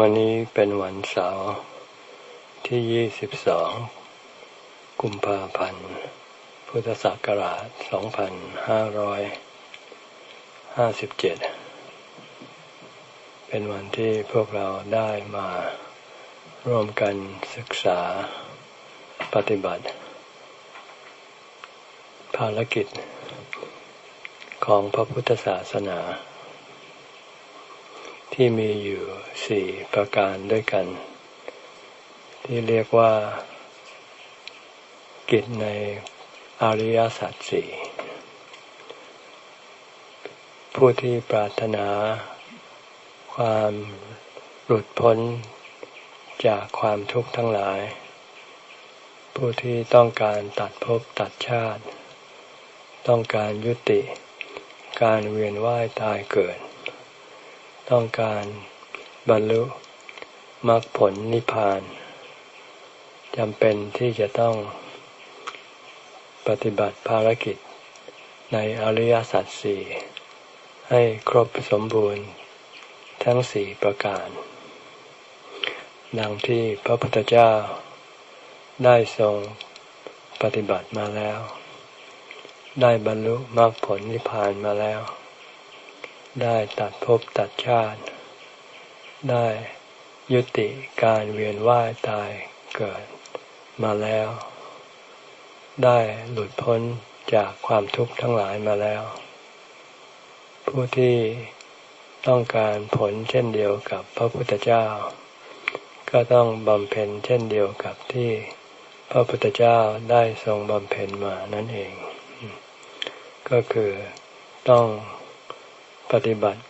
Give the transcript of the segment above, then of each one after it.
วันนี้เป็นวันเสาร์ที่ 22 กุมภาพันธ์ พุทธศักราช 2557 เป็นวันที่พวกเราได้มาร่วมกันศึกษาปฏิบัติ ภารกิจของพระพุทธศาสนา ที่มีอยู่สี่ประการด้วยกัน ที่เรียกว่า กิจในอริยสัจสี่ผู้ที่ปรารถนา ความหลุดพ้นจากความทุกข์ทั้งหลาย ผู้ที่ต้องการตัดภพตัดชาติ ต้องการยุติ การเวียนว่ายตายเกิด ต้องการบรรลุมรรคผลนิพพานจำเป็นที่จะต้องปฏิบัติภารกิจในอริยสัจสี่ให้ครบสมบูรณ์ทั้งสี่ประการ ดังที่พระพุทธเจ้าได้ทรงปฏิบัติมาแล้ว ได้บรรลุมรรคผลนิพพานมาแล้ว ได้ตัดภพตัดชาติ ได้ยุติการเวียนว่ายตายเกิดมาแล้ว ได้หลุดพ้นจากความทุกข์ทั้งหลายมาแล้ว ผู้ที่ต้องการผลเช่นเดียวกับพระพุทธเจ้า ก็ต้องบำเพ็ญเช่นเดียวกับที่พระพุทธเจ้าได้ทรงบำเพ็ญมานั่นเอง ก็คือต้อง ปฏิบัติ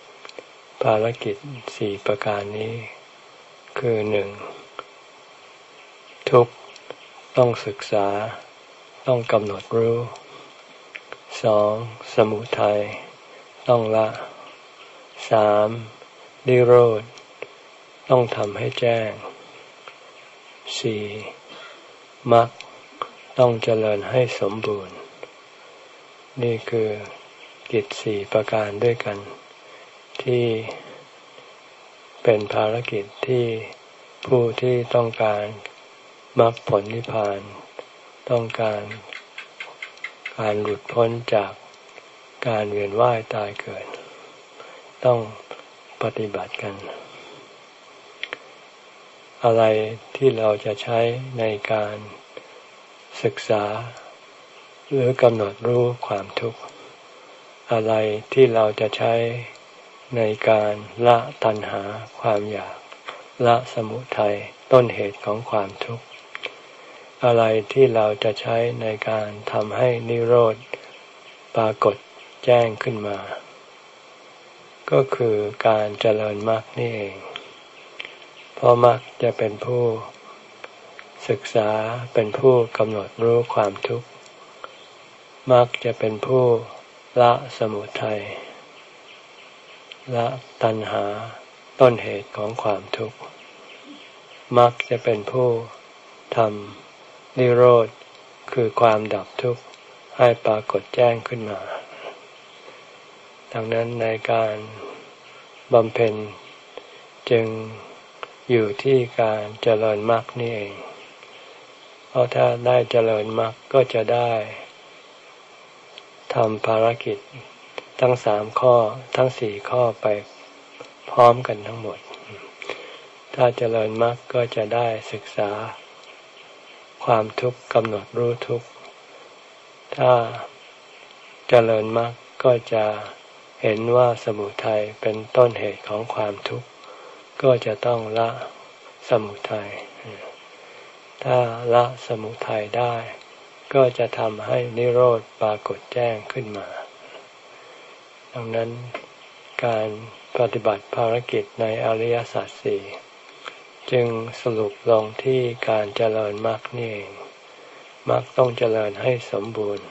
ภารกิจสี่ประการนี้ คือหนึ่งทุกต้องศึกษาต้องกำหนดรู้สองสมุทัยต้องละสามนิโรธ ต้องทำให้แจ้งสี่มรรคต้องเจริญให้สมบูรณ์ นี่คือ กิจสี่ประการด้วยกัน ที่เป็นภารกิจที่ผู้ที่ต้องการมรรคผลนิพพาน ต้องการการหลุดพ้นจากการเวียนว่ายตายเกิด ต้องปฏิบัติกัน อะไรที่เราจะใช้ในการศึกษา หรือกำหนดรู้ความทุกข์ อะไรที่เราจะใช้ในการละตัณหาความอยาก ละสมุทัยต้นเหตุของความทุกข์ อะไรที่เราจะใช้ในการทำให้นิโรธปรากฏแจ้งขึ้นมา ก็คือการเจริญมรรคนี่เอง เพราะมรรคจะเป็นผู้ศึกษาเป็นผู้กำหนดรู้ความทุกข์มรรคจะเป็นผู้ ละสมุทัยละตัณหาต้นเหตุของความทุกข์มักจะเป็นผู้ทำนิโรธคือความดับทุกข์ให้ปรากฏแจ้งขึ้นมา ดังนั้นในการบำเพ็ญจึงอยู่ที่การเจริญมรรคนี่เอง เพราะถ้าได้เจริญมรรคก็จะได้ ทำภารกิจทั้งสามข้อทั้งสี่ข้อไปพร้อมกันทั้งหมด ถ้าเจริญมรรคก็จะได้ศึกษา ความทุกข์กำหนดรู้ทุกข์ ถ้าเจริญมรรคก็จะเห็นว่าสมุทัยเป็นต้นเหตุของความทุกข์ ก็จะต้องละสมุทัย ถ้าละสมุทัยได้ ก็จะทำให้นิโรธปรากฏแจ้งขึ้นมา ดังนั้นการปฏิบัติภารกิจในอริยสัจสี่จึงสรุปลงที่การเจริญมรรคนี่เองมรรคต้องเจริญให้สมบูรณ์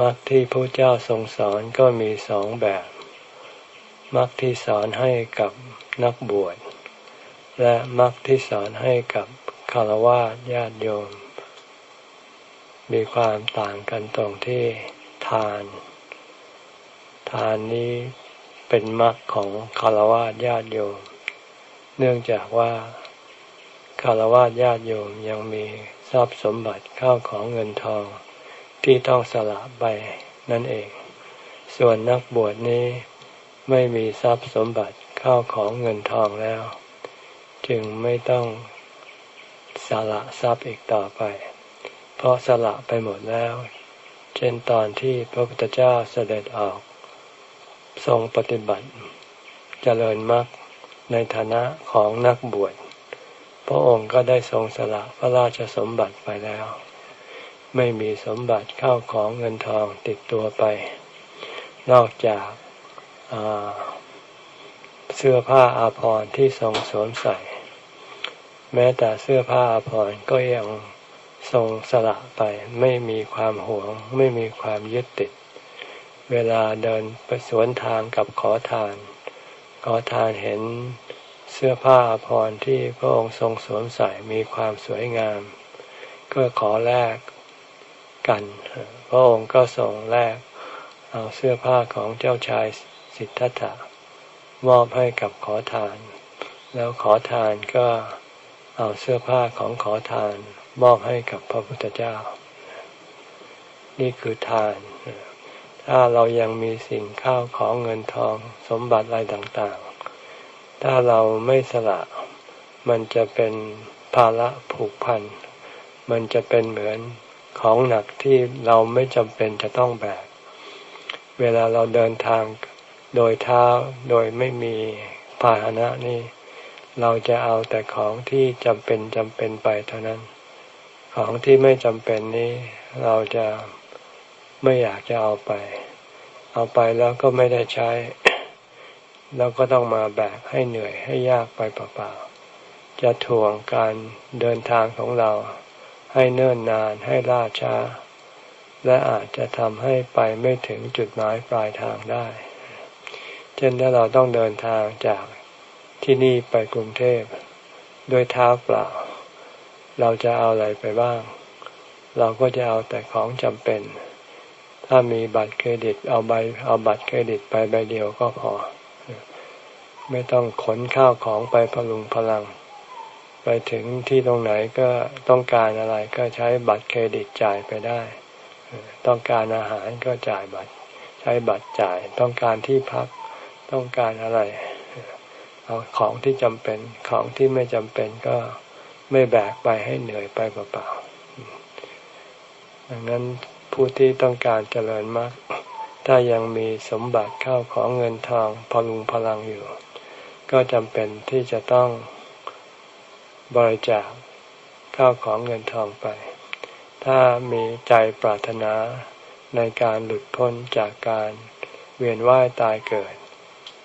มรรคที่พระเจ้าทรงสอนก็มีสองแบบมรรคที่สอนให้กับนักบวช และมรรคที่สอนให้กับคารวะญาติโยม มีความต่างกันตรงที่ทาน ทานนี้เป็นมรรคของคารวะญาติโยม เนื่องจากว่าคารวะญาติโยมยังมีทรัพย์สมบัติเข้าของเงินทองที่ต้องสละไปนั่นเอง ส่วนนักบวชนี้ไม่มีทรัพย์สมบัติเข้าของเงินทองแล้ว จึงไม่ต้องสละทรัพย์อีกต่อไป เพราะสละไปหมดแล้ว เช่นตอนที่พระพุทธเจ้าเสด็จออก ทรงปฏิบัติเจริญมรรคในฐานะของนักบวช พระองค์ก็ได้ทรงสละพระราชสมบัติไปแล้ว ไม่มีสมบัติเข้าของเงินทองติดตัวไป นอกจากเสื้อผ้าอาภรณ์ที่ทรงสวมใส่ แม้แต่เสื้อผ้าอาภรณ์ก็ยัง ทรงสละไปไม่มีความหวง ไม่มีความยึดติด เวลาเดินไปสวนทางกับขอทาน ขอทานเห็นเสื้อผ้าอาภรที่พระองค์ทรงสวมใส่มีความสวยงาม ก็ขอแลกกัน พระองค์ก็ส่งแลกเอาเสื้อผ้าของเจ้าชายสิทธัตถะมอบให้กับขอทาน แล้วขอทานก็เอาเสื้อผ้าของขอทาน มอบให้กับพระพุทธเจ้า นี่คือทาน ถ้าเรายังมีสิ่งข้าวของเงินทองสมบัติอะไรต่างๆ ถ้าเราไม่สละ มันจะเป็นภาระผูกพัน มันจะเป็นเหมือนของหนักที่เราไม่จำเป็นจะต้องแบก เวลาเราเดินทางโดยเท้าโดยไม่มีพาหนะนี่ เราจะเอาแต่ของที่จำเป็นจำเป็นไปเท่านั้น ของที่ไม่จำเป็นนี้ เราจะไม่อยากจะเอาไป เอาไปแล้วก็ไม่ได้ใช้ แล้วก็ต้องมาแบกให้เหนื่อยให้ยากไปเปล่าๆ จะถ่วงการเดินทางของเรา ให้เนิ่นนานให้ล่าช้า และอาจจะทำให้ไปไม่ถึงจุดหมายปลายทางได้ เช่นถ้าเราต้องเดินทางจากที่นี่ไปกรุงเทพด้วยเท้าเปล่า เราจะเอาอะไรไปบ้าง เราก็จะเอาแต่ของจำเป็น ถ้ามีบัตรเครดิตเอาใบเอาบัตรเครดิตไปใบเดียวก็พอ ไม่ต้องขนข้าวของไปพลุงพลัง ไปถึงที่ตรงไหนก็ต้องการอะไรก็ใช้บัตรเครดิตจ่ายไปได้ ต้องการอาหารก็จ่ายบัตร ใช้บัตรจ่าย ต้องการที่พัก ต้องการอะไร เอาของที่จำเป็น ของที่ไม่จำเป็นก็ ไม่แบกไปให้เหนื่อยไปเปล่าๆดังนั้นผู้ที่ต้องการเจริญมาก ถ้ายังมีสมบัติเข้าของเงินทองพลุงพลังอยู่ ก็จำเป็นที่จะต้องบริจาคข้าวของเงินทองไป ถ้ามีใจปรารถนาในการหลุดพ้นจากการเวียนว่ายตายเกิด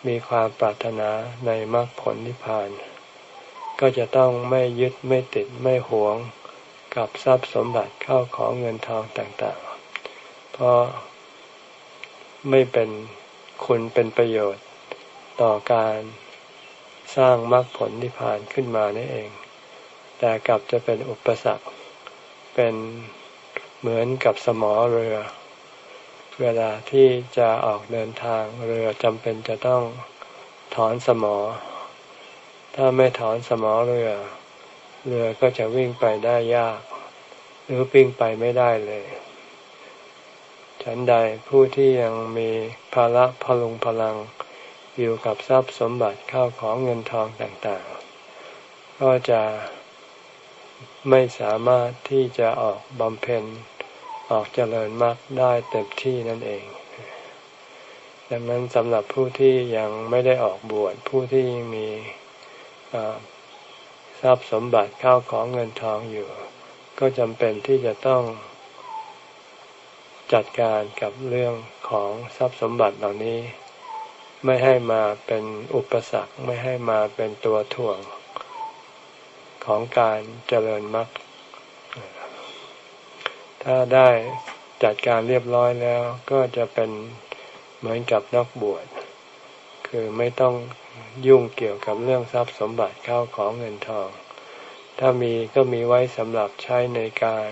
มีความปรารถนาในมรรคผลนิพพาน ก็จะต้องไม่ยึดไม่ติดไม่หวงกับทรัพย์สมบัติเข้าของเงินทองต่างๆ เพราะไม่เป็นคุณเป็นประโยชน์ต่อการสร้างมรรคผลนิพพานขึ้นมานี่เอง แต่กลับจะเป็นอุปสรรค เป็นเหมือนกับสมอเรือ เวลาที่จะออกเดินทางเรือจำเป็นจะต้องถอนสมอ ถ้าไม่ถอนสมอเรือ เรือก็จะวิ่งไปได้ยาก หรือวิ่งไปไม่ได้เลย ฉันใดผู้ที่ยังมีภาระพลุงพลังอยู่กับทรัพย์สมบัติเข้าของเงินทองต่างๆ ก็จะไม่สามารถที่จะออกบำเพ็ญออกเจริญมรรคได้เต็มที่นั่นเอง ดังนั้นสำหรับผู้ที่ยังไม่ได้ออกบวชผู้ที่ยังมี ทรัพย์สมบัติเข้าของเงินทองอยู่ ก็จำเป็นที่จะต้องจัดการกับเรื่องของทรัพย์สมบัติเหล่านี้ ไม่ให้มาเป็นอุปสรรคไม่ให้มาเป็นตัวถ่วงของการเจริญมรรคถ้าได้จัดการเรียบร้อยแล้ว ก็จะเป็นเหมือนกับนักบวช คือไม่ต้อง ยุ่งเกี่ยวกับเรื่องทรัพย์สมบัติเข้าของเงินทอง ถ้ามีก็มีไว้สำหรับใช้ในการ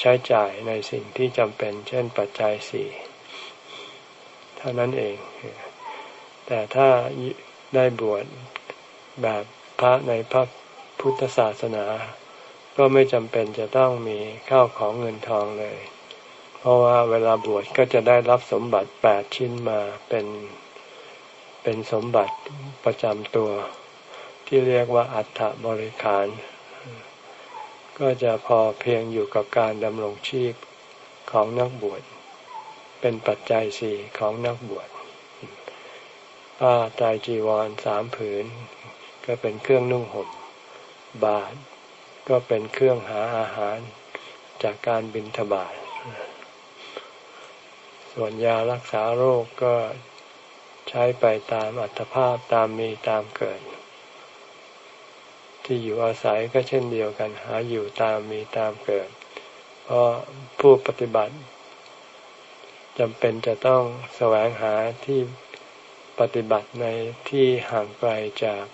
ใช้จ่ายในสิ่งที่จำเป็น เช่นปัจจัยสี่เท่านั้นเอง แต่ถ้าได้บวชแบบพระในพระพุทธศาสนา ก็ไม่จำเป็นจะต้องมีข้าวของเงินทองเลย เพราะว่าเวลาบวชก็จะได้รับสมบัติแปดชิ้นมาเป็น เป็นสมบัติประจำตัว ที่เรียกว่าอัฐบริขาร ก็จะพอเพียงอยู่กับการดำรงชีพของนักบวช เป็นปัจจัยสี่ของนักบวชผ้าตายจีวรสามผืน ก็เป็นเครื่องนุ่งห่ม บาทก็เป็นเครื่องหาอาหารจากการบินทบาทส่วนยารักษาโรคก็ ใช้ไปตามอัตภาพตามมีตามเกิด ที่อยู่อาศัยก็เช่นเดียวกัน หาอยู่ตามมีตามเกิด เพราะผู้ปฏิบัติจำเป็นจะต้องแสวงหาที่ปฏิบัติในที่ห่างไกลจาก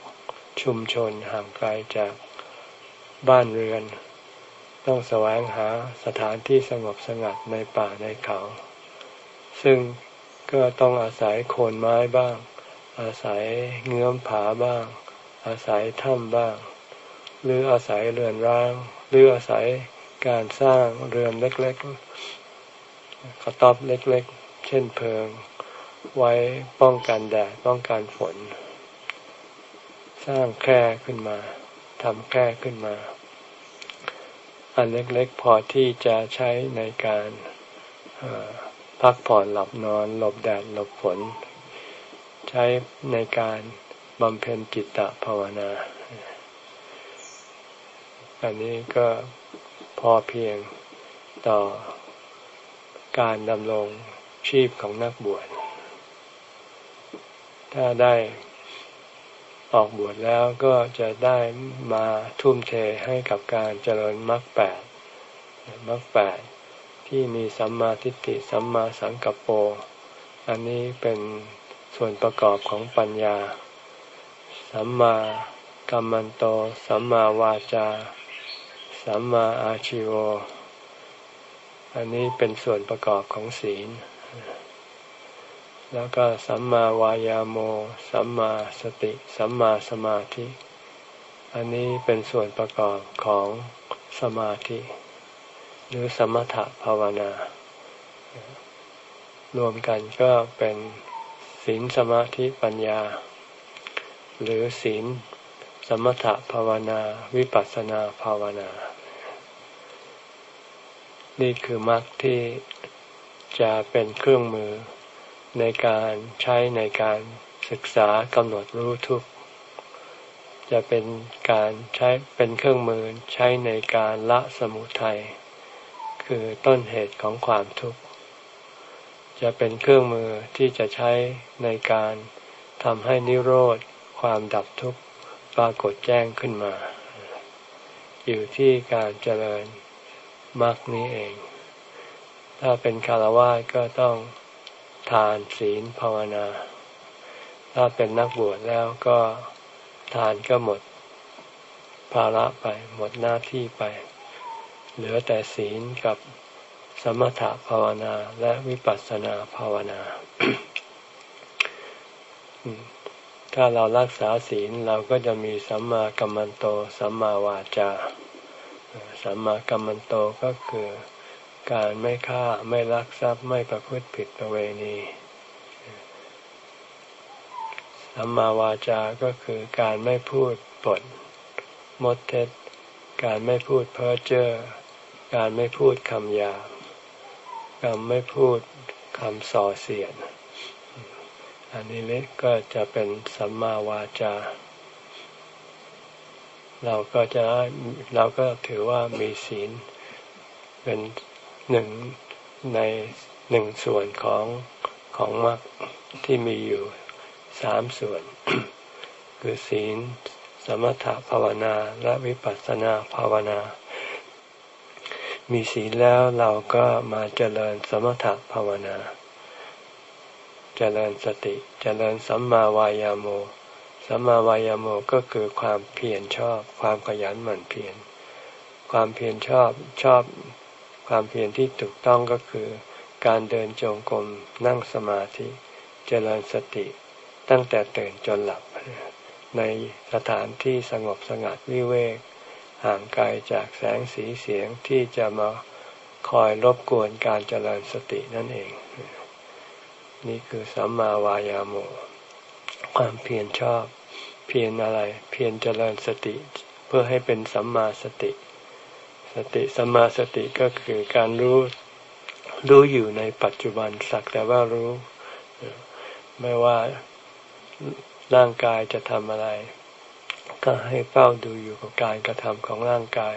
ชุมชนห่างไกลจากบ้านเรือน ต้องแสวงหาสถานที่สงบสงัดในป่าในเขา ซึ่ง ก็ต้องอาศัยโคนไม้บ้าง อาศัยเงื้อมผาบ้าง อาศัยถ้ำบ้าง หรืออาศัยเรือนร้าง หรืออาศัยการสร้างเรือนเล็กๆกระต๊อบเล็กๆ เช่นเพิง ไว้ป้องกันแดดป้องกันฝน สร้างแคร่ขึ้นมาทำแคร่ขึ้นมา อันเล็กๆพอที่จะใช้ในการ พักผ่อนหลับนอน หลบแดดหลบฝน ใช้ในการบำเพ็ญจิตตภาวนา อันนี้ก็พอเพียงต่อการดำรงชีพของนักบวช ถ้าได้ออกบวชแล้วก็จะได้มาทุ่มเทให้กับการเจริญมรรคแปดมรรคแปด ที่มีสัมมาทิฏฐิสัมมาสังกัปโปอันนี้เป็นส่วนประกอบของปัญญา สัมมากัมมันโต สัมมาวาจา สัมมาอาชิโว อันนี้เป็นส่วนประกอบของศีล แล้วก็สัมมาวายาโม สัมมาสติ สัมมาสมาธิ อันนี้เป็นส่วนประกอบของสมาธิ หรือสมถะภาวนา รวมกันก็เป็นศีลสมาธิปัญญา หรือศีลสมถะภาวนา วิปัสสนาภาวนา นี่คือมรรคที่จะเป็นเครื่องมือในการใช้ในการศึกษากำหนดรู้ทุกจะเป็นการใช้เป็นเครื่องมือใช้ในการละสมุทัย คือต้นเหตุของความทุกข์ จะเป็นเครื่องมือที่จะใช้ในการทำให้นิโรธ ความดับทุกข์ปรากฏแจ้งขึ้นมา อยู่ที่การเจริญมรรคนี้เอง ถ้าเป็นคารวะก็ต้องทานศีลภาวนา ถ้าเป็นนักบวชแล้วก็ทานก็หมดภาระไปหมดหน้าที่ไป เหลือแต่ศีลกับสมถะภาวนาและวิปัสสนาภาวนา ถ้าเรารักษาศีลเราก็จะมีสัมมากัมมันโต สัมมาวาจา สัมมากัมมันโตก็คือการไม่ฆ่าไม่ลักทรัพย์ไม่ประพฤติผิดประเวณี สัมมาวาจา ก็คือการไม่พูดปดมดเท็จ การไม่พูดเพ้อเจ้อ การไม่พูดคำหยาบการไม่พูดคำส่อเสียด อันนี้เล็กก็จะเป็นสัมมาวาจา เราก็จะเราก็ถือว่ามีศีลเป็นหนึ่งในหนึ่งส่วนของของมรรคที่มีอยู่สามส่วน คือศีล สมถะภาวนาและวิปัสสนาภาวนา มีศีลแล้วเราก็มาเจริญสมถะภาวนา เจริญสติ เจริญสัมมาวายาโม สัมมาวายาโมก็คือความเพียรชอบ ความขยันหมั่นเพียร ความเพียรชอบชอบ ความเพียรที่ถูกต้องก็คือ การเดินจงกรมนั่งสมาธิ เจริญสติตั้งแต่ตื่นจนหลับ ในสถานที่สงบสงัดวิเวก ห่างไกลจากแสงสีเสียงที่จะมาคอยรบกวนการเจริญสตินั่นเอง นี่คือสัมมาวายาโม ความเพียรชอบ เพียรอะไร เพียรเจริญสติ เพื่อให้เป็นสัมมาสติ สติสัมมาสติก็คือการรู้รู้อยู่ในปัจจุบันสักแต่ว่ารู้ ไม่ว่าร่างกายจะทำอะไร ก็ให้เฝ้าดูอยู่กับการกระทำของร่างกาย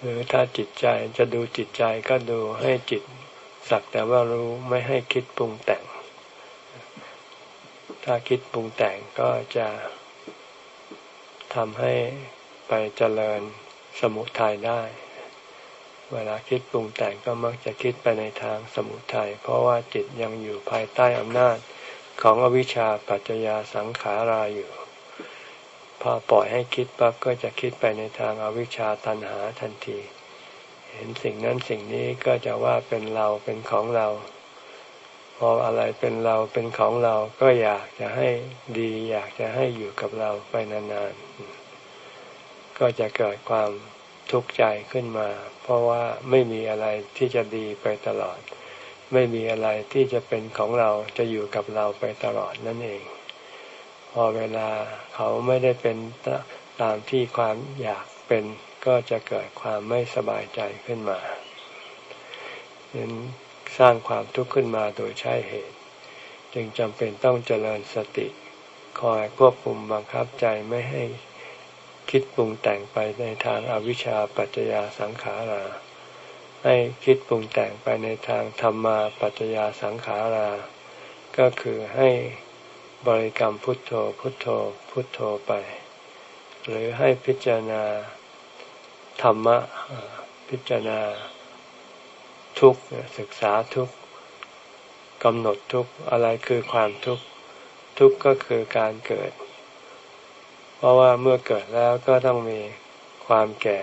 หรือถ้าจิตใจจะดูจิตใจก็ดูให้จิตสักแต่ว่ารู้ไม่ให้คิดปรุงแต่ง ถ้าคิดปรุงแต่งก็จะทำให้ไปเจริญสมุทัยได้ เวลาคิดปรุงแต่งก็มักจะคิดไปในทางสมุทัย เพราะว่าจิตยังอยู่ภายใต้อำนาจของอวิชชาปัจจยาสังขาราอยู่ อปล่อยให้คิดปั๊บก็จะคิดไปในทางอาวิชชาตันหาทันที เห็นสิ่งนั้นสิ่งนี้ก็จะว่าเป็นเราเป็นของเรา พออะไรเป็นเราเป็นของเราก็อยากจะให้ดี อยากจะให้อยู่กับเราไปนานๆ ก็จะเกิดความทุกข์ใจขึ้นมา เพราะว่าไม่มีอะไรที่จะดีไปตลอด ไม่มีอะไรที่จะเป็นของเราจะอยู่กับเราไปตลอดนั่นเอง อเวลาเขาไม่ได้เป็นตามที่ความอยากเป็น ก็จะเกิดความไม่สบายใจขึ้นมานั้นสร้างความทุกข์ขึ้นมาโดยใช่เหตุ จึงจำเป็นต้องเจริญสติ คอยควบคุมบังคับใจไม่ให้คิดปรุงแต่งไปในทางอาวิชชาปัจจยาสังขาราให้คิดปรุงแต่งไปในทางธรรมาปัจจยาสังขารา ก็คือให้ บริกรรมพุทโธพุทโธพุทโธไป หรือให้พิจารณาธรรมะพิจารณาทุกศึกษาทุกกำหนดทุกอะไรคือความทุกทุกก็คือการเกิด เพราะว่าเมื่อเกิดแล้วก็ต้องมีความแก่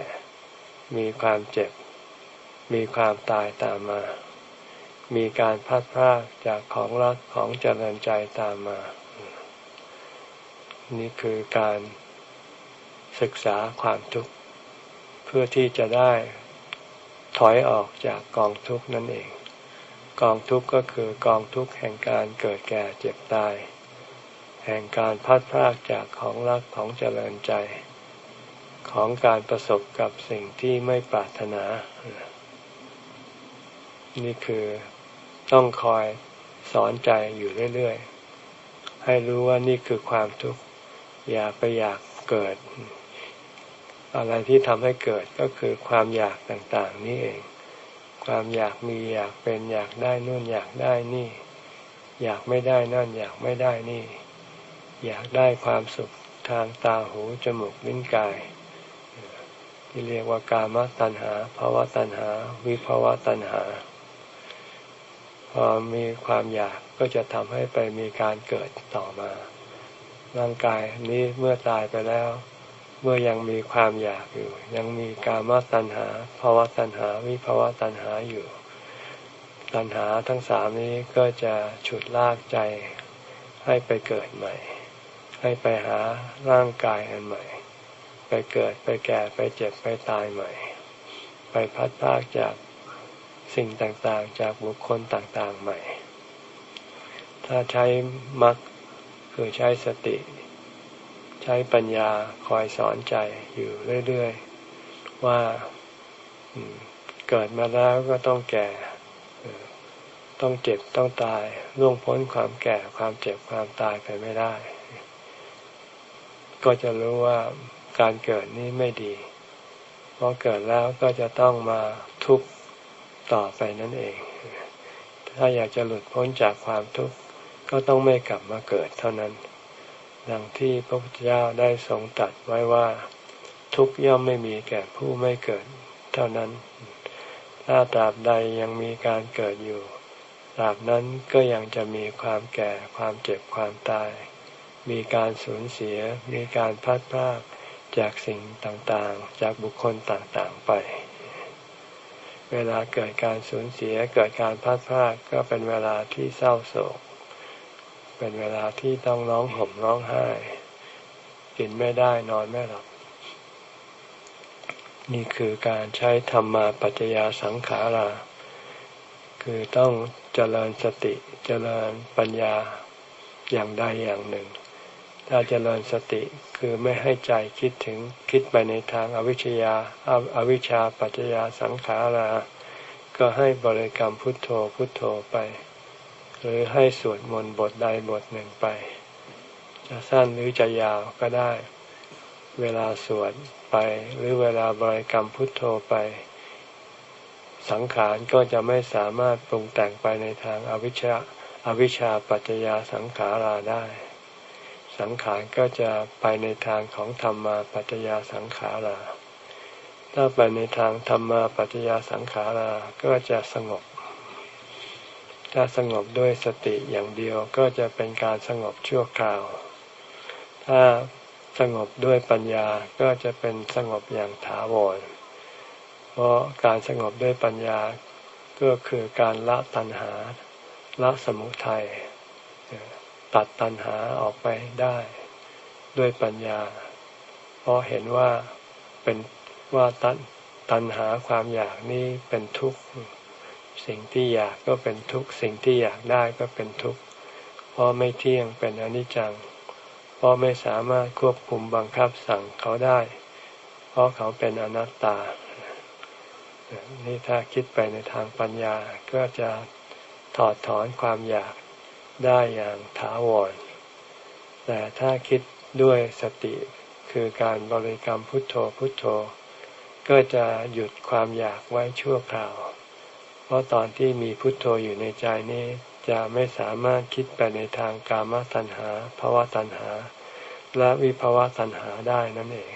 มีความเจ็บ มีความตายตามมา มีการพัดพรากจากของรักของเจริญใจตามมา นี่คือการศึกษาความทุกข์ เพื่อที่จะได้ถอยออกจากกองทุกข์นั่นเอง กองทุกข์ก็คือกองทุกข์แห่งการเกิดแก่เจ็บตาย แห่งการพัดพรากจากของรักของเจริญใจ ของการประสบกับสิ่งที่ไม่ปรารถนา นี่คือต้องคอยสอนใจอยู่เรื่อย ๆ ให้รู้ว่านี่คือความทุกข์ อย่าไปอยากเกิด อะไรที่ทำให้เกิดก็คือความอยากต่างๆ นี่เอง ความอยากมีอยากเป็นอยากได้นู่นอยากได้นี่ อยากไม่ได้นั่นอยากไม่ได้นี่ อยากได้ความสุขทางตาหูจมูกลิ้นกาย ที่เรียกว่ากามตัณหาภาวะตัณหา วิภาวะตัณหา พอมีความอยากก็จะทำให้ไปมีการเกิดต่อมา ร่างกายนี้เมื่อตายไปแล้ว เมื่อยังมีความอยากอยู่ ยังมีกามตัณหาภาวะตัณหาวิภาวะตัณหาอยู่ตัณหาทั้งสามนี้ก็จะฉุดลากใจให้ไปเกิดใหม่ ให้ไปหาร่างกายอันใหม่ ไปเกิดไปแก่ไปเจ็บไปตายใหม่ ไปพัดพากจากสิ่งต่างๆ จากบุคคลต่างๆใหม่ ถ้าใช้มักคื คือใช้สติ ใช้ปัญญาคอยสอนใจอยู่เรื่อย ๆ ว่าเกิดมาแล้วก็ต้องแก่ ต้องเจ็บต้องตายล่วงพ้นความแก่ความเจ็บความตายไปไม่ได้ ก็จะรู้ว่าการเกิดนี้ไม่ดีพราะเกิดแล้วก็จะต้องมาทุกข์ต่อไปนั่นเอง ถ้าอยากจะหลุดพ้นจากความทุกข์ ก็ต้องไม่กลับมาเกิดเท่านั้น ดังที่พระพุทธเจ้าได้ทรงตัดไว้ว่า ทุกย่อมไม่มีแก่ผู้ไม่เกิดเท่านั้น ถ้าตราบใดยังมีการเกิดอยู่ตราบนั้นก็ยังจะมีความแก่ความเจ็บความตาย มีการสูญเสีย มีการพัดพลาดจากสิ่งต่างๆ จากบุคคลต่างๆไป เวลาเกิดการสูญเสียเกิดการพัดพลาดก็เป็นเวลาที่เศร้าโศก เป็นเวลาที่ต้องร้องห่มร้องไห้ กินไม่ได้นอนไม่หลับ นี่คือการใช้ธรรมาปัจจยาสังขารา คือต้องเจริญสติเจริญปัญญาอย่างใดอย่างหนึ่ง ถ้าเจริญสติคือไม่ให้ใจคิดถึงคิดไปในทางอวิชยาอวิชชาปัจจยาสังขารา ก็ให้บริกรรมพุทโธพุทโธไป หรือให้สวดมนต์บทใดบทหนึ่งไป จะสั้นหรือจะยาวก็ได้ เวลาสวดไป หรือเวลาบริกรรมพุทโธไป สังขารก็จะไม่สามารถปรุงแต่งไปในทางอวิชชาอวิชชาปัจจยาสังขาราได้ สังขารก็จะไปในทางของธรรมาปัจจยาสังขาราถ้าไปในทางธรรมาปัจจยาสังขาราก็จะสงบ ถ้าสงบด้วยสติอย่างเดียวก็จะเป็นการสงบชั่วคราว ถ้าสงบด้วยปัญญาก็จะเป็นสงบอย่างถาวร เพราะการสงบด้วยปัญญาก็คือการละตัณหา ละสมุทัยตัดตัณหาออกไปได้ด้วยปัญญา เพราะเห็นว่าเป็นว่าตัณตัณหาความอยากนี้เป็นทุกข์ สิ่งที่อยากก็เป็นทุกข์ สิ่งที่อยากได้ก็เป็นทุกข์ เพราะไม่เที่ยงเป็นอนิจจัง เพราะไม่สามารถควบคุมบังคับสั่งเขาได้ เพราะเขาเป็นอนัตตา นี่ถ้าคิดไปในทางปัญญาก็จะถอดถอนความอยากได้อย่างถาวร แต่ถ้าคิดด้วยสติคือการบริกรรมพุทโธพุทโธ ก็จะหยุดความอยากไว้ชั่วคราว ราะตอนที่มีพุทโธอยู่ในใจนี้จะไม่สามารถคิดไปในทางกามตัณหาภาวะตัณหา และวิภาวะตัณหาได้นั่นเอง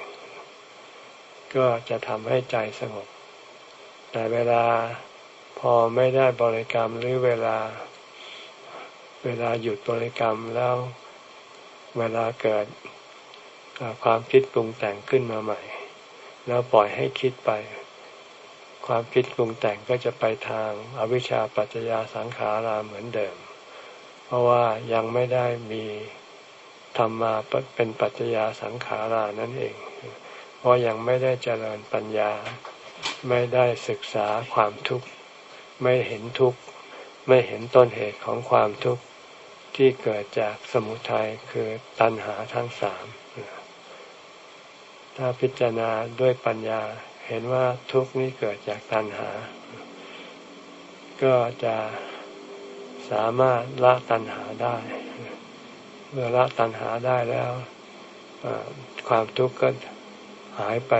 ก็จะทำให้ใจสงบ แต่เวลาพอไม่ได้บริกรรมหรือเวลา เวลาหยุดบริกรรมแล้วเวลาเกิดความคิดปรุงแต่งขึ้นมาใหม่ แล้วปล่อยให้คิดไป ความคิดปรุงแต่งก็จะไปทางอวิชชาปัจจยาสังขาราเหมือนเดิม เพราะว่ายังไม่ได้มีธรรมมาเป็นปัจจยาสังขารานั่นเอง เพราะยังไม่ได้เจริญปัญญา ไม่ได้ศึกษาความทุกข์ ไม่เห็นทุกข์ ไม่เห็นต้นเหตุของความทุกข์ที่เกิดจากสมุทัยคือตัณหาทั้งสาม ถ้าพิจารณาด้วยปัญญา เห็นว่าทุกข์นี้เกิดจากตัณหา ก็จะสามารถละตัณหาได้ เมื่อละตัณหาได้แล้วความทุกข์ก็หายไป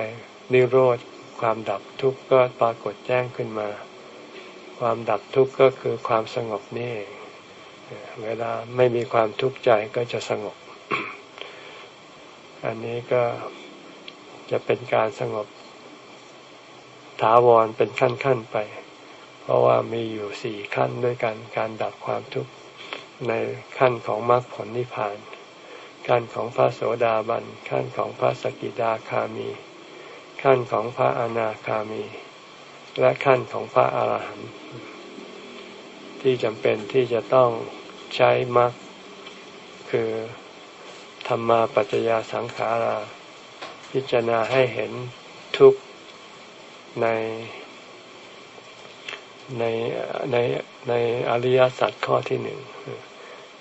นิโรธความดับทุกข์ก็ปรากฏแจ้งขึ้นมา ความดับทุกข์ก็คือความสงบนี่เวลาไม่มีความทุกข์ใจก็จะสงบ อันนี้ก็จะเป็นการสงบ ถาวรเป็นขั้นๆไป เพราะว่ามีอยู่สี่ขั้นด้วยกันการดับความทุกข์ในขั้นของมรรคผลนิพพาน ขั้นของพระโสดาบัน ขั้นของพระสกิดาคามี ขั้นของพระอนาคามี และขั้นของพระอาหารหันต์ที่จำเป็นที่จะต้องใช้มรรคคือธรรมาปัจจยาสังขารา พิจารณาให้เห็นทุกข์ ในในในในอริยสัจข้อที่หนึ่ง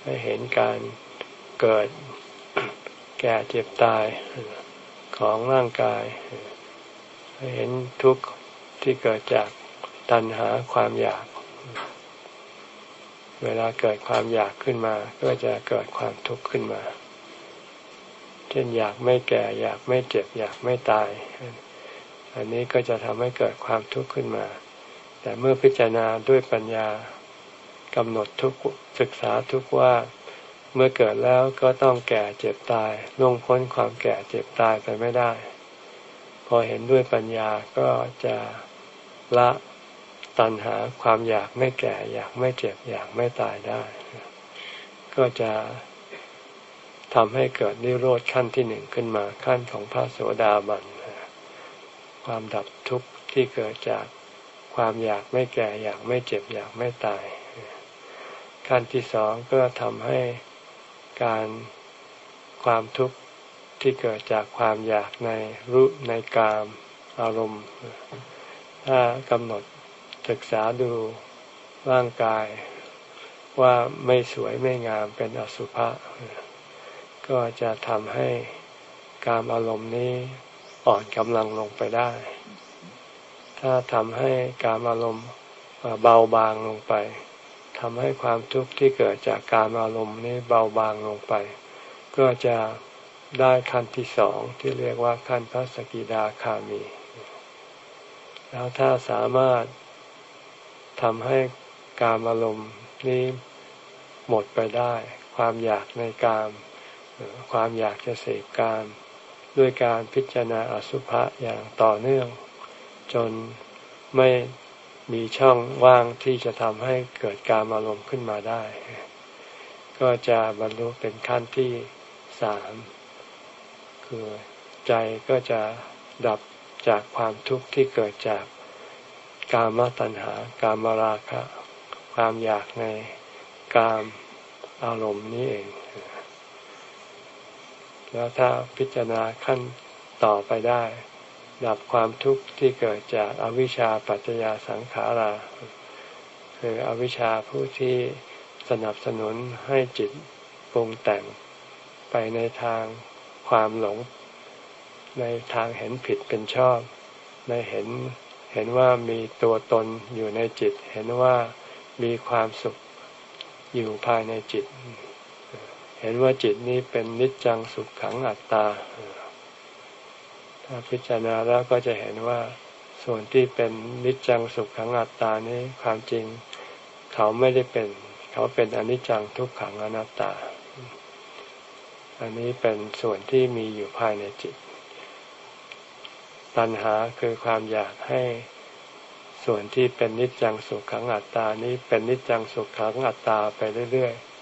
ให้เห็นการเกิดแก่เจ็บตายของร่างกายให้เห็นทุกข์ที่เกิดจากตัณหาความอยาก เวลาเกิดความอยากขึ้นมา ก็จะเกิดความทุกข์ขึ้นมา เช่นอยากไม่แก่ อยากไม่เจ็บ อยากไม่ตาย อันนี้ก็จะทำให้เกิดความทุกข์ขึ้นมา แต่เมื่อพิจารณาด้วยปัญญากำหนดทุกศึกษาทุกว่าเมื่อเกิดแล้วก็ต้องแก่เจ็บตายล่วงพ้นความแก่เจ็บตายไปไม่ได้ พอเห็นด้วยปัญญาก็จะละตัณหาความอยากไม่แก่อยากไม่เจ็บอยากไม่ตายได้ ก็จะทำให้เกิดนิโรธขั้นที่หนึ่งขึ้นมาขั้นของพระโสดาบัน ความดับทุกข์ที่เกิดจากความอยากไม่แก่อยากไม่เจ็บอยากไม่ตาย ขั้นที่สองก็ทำให้การความทุกข์ที่เกิดจากความอยากในรูปในกามอารมณ์ ถ้ากำหนดศึกษาดูร่างกายว่าไม่สวยไม่งามเป็นอสุภะก็จะทำให้การอารมณ์นี้ อ่อนกำลังลงไปได้ ถ้าทำให้การอารมณ์เบาบางลงไปทำให้ความทุกข์ที่เกิดจากการอารมณ์นี้เบาบางลงไป ก็จะได้ขั้นที่สองที่เรียกว่าขั้นพระสกิดาคามี แล้วถ้าสามารถทำให้การอารมณ์นี้หมดไปได้ ความอยากในการความอยากจะเสกการ ด้วยการพิจารณาอสุภะอย่างต่อเนื่อง จนไม่มีช่องว่างที่จะทำให้เกิดการอารมณ์ขึ้นมาได้ ก็จะบรรลุเป็นขั้นที่สามคือใจก็จะดับจากความทุกข์ที่เกิดจากกามตัณหา กามราคะ ความอยากในกามอารมณ์นี้เอง แล้วถ้าพิจารณาขั้นต่อไปได้ ดับความทุกข์ที่เกิดจากอวิชชาปัจจยาสังขาราคืออวิชชาผู้ที่สนับสนุนให้จิตปรุงแต่งไปในทางความหลง ในทางเห็นผิดเป็นชอบ ในเห็นเห็นว่ามีตัวตนอยู่ในจิต เห็นว่ามีความสุขอยู่ภายในจิต เห็นว่าจิตนี้เป็นนิจจังสุขขังอัตตา ถ้าพิจารณาแล้วก็จะเห็นว่าส่วนที่เป็นนิจจังสุขขังอัตตานี้ความจริง เขาไม่ได้เป็น เขาเป็นอนิจจังทุกขังอนัตตา อันนี้เป็นส่วนที่มีอยู่ภายในจิต ตัณหาคือความอยากให้ส่วนที่เป็นนิจจังสุขขังอัตตานี้เป็นนิจจังสุขขังอัตตาไปเรื่อยๆ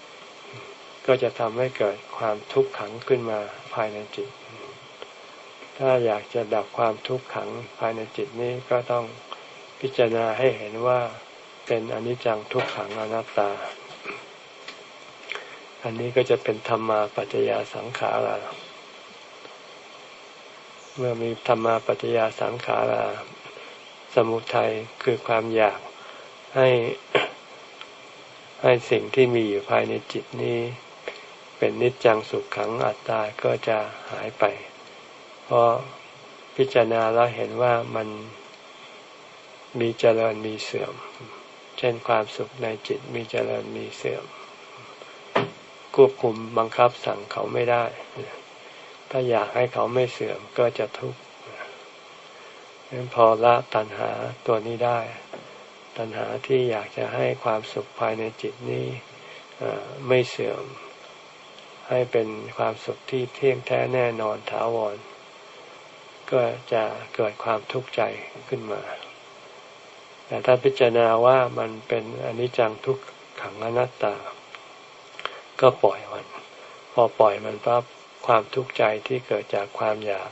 ก็จะทำให้เกิดความทุกข์ขังขึ้นมาภายในจิต ถ้าอยากจะดับความทุกข์ขังภายในจิตนี้ก็ต้องพิจารณาให้เห็นว่าเป็นอนิจจังทุกขังอนัตตา อันนี้ก็จะเป็นธรรมาปัจจยาสังขาราเมื่อมีธรรมาปัจจยาสังขาราสมุทัยคือความอยากให้ให้สิ่งที่มีอยู่ภายในจิตนี้ เป็นนิจจังสุขขังอัตตาก็จะหายไป เพราะพิจารณาแล้วเห็นว่ามันมีเจริญมีเสื่อม เช่นความสุขในจิตมีเจริญมีเสื่อม ควบคุมบังคับสั่งเขาไม่ได้ ถ้าอยากให้เขาไม่เสื่อมก็จะทุกข์พอละตัณหาตัวนี้ได้ ตัณหาที่อยากจะให้ความสุขภายในจิตนี้ไม่เสื่อม ให้เป็นความสุขที่เที่ยงแท้แน่นอนถาวร ก็จะเกิดความทุกข์ใจขึ้นมา แต่ถ้าพิจารณาว่ามันเป็นอนิจจังทุกขังอนัตตา ก็ปล่อยมัน พอปล่อยมันปั๊บความทุกข์ใจที่เกิดจากความอยาก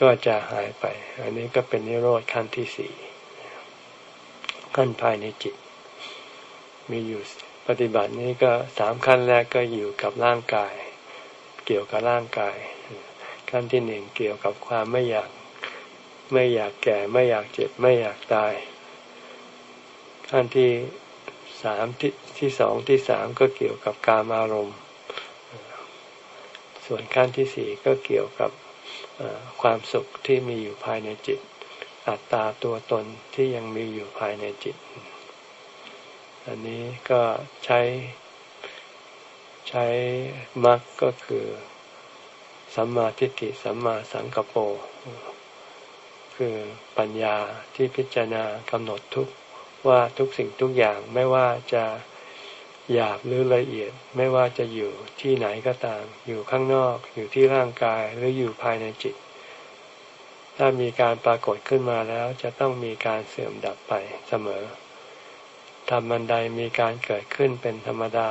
ก็จะหายไป อันนี้ก็เป็นนิโรธขั้นที่สี่ขั้นภายในจิต มีอยู่ ปฏิบัตินี้ก็สามขั้นแรกก็อยู่กับร่างกาย เกี่ยวกับร่างกาย ขั้นที่หนึ่งเกี่ยวกับความไม่อยากไม่อยากแก่ไม่อยากเจ็บไม่อยากตาย ขั้นที่สามที่ที่สองที่สามก็เกี่ยวกับการอารมณ์ ส่วนขั้นที่สี่ก็เกี่ยวกับความสุขที่มีอยู่ภายในจิต อัตตาตัวตนที่ยังมีอยู่ภายในจิต อันนี้ก็ใช้ ใช้มรรคก็คือสัมมาทิฏฐิสัมมาสังกปรคือปัญญาที่พิจารณากำหนดทุกว่าทุกสิ่งทุกอย่างไม่ว่าจะหยาบหรือละเอียดไม่ว่าจะอยู่ที่ไหนก็ตาม อยู่ข้างนอกอยู่ที่ร่างกายหรืออยู่ภายในจิต ถ้ามีการปรากฏขึ้นมาแล้วจะต้องมีการเสื่อมดับไปเสมอ ทำมันใดมีการเกิดขึ้นเป็นธรรมดา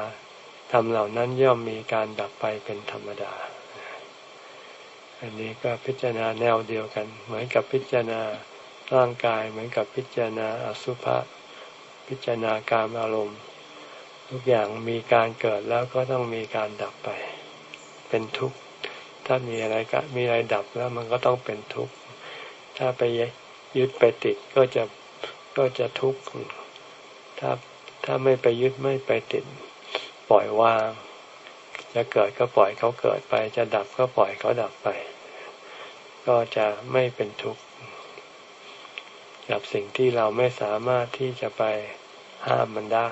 ทำเหล่านั้นย่อมมีการดับไปเป็นธรรมดา อันนี้ก็พิจารณาแนวเดียวกัน เหมือนกับพิจารณาร่างกาย เหมือนกับพิจารณาอสุภะพิจารณาการอารมณ์ ทุกอย่างมีการเกิดแล้วก็ต้องมีการดับไป เป็นทุกข์ ถ้ามีอะไรก็มีอะไรดับแล้วมันก็ต้องเป็นทุกข์ ถ้าไปยึดไปติดก็จะก็จะทุกข์ ถ้าถ้าไม่ไปยึดไม่ไปติด ปล่อยวาง จะเกิดก็ปล่อยเขาเกิดไป จะดับก็ปล่อยเขาดับไป ก็จะไม่เป็นทุกข์กับสิ่งที่เราไม่สามารถที่จะไปห้ามมันได้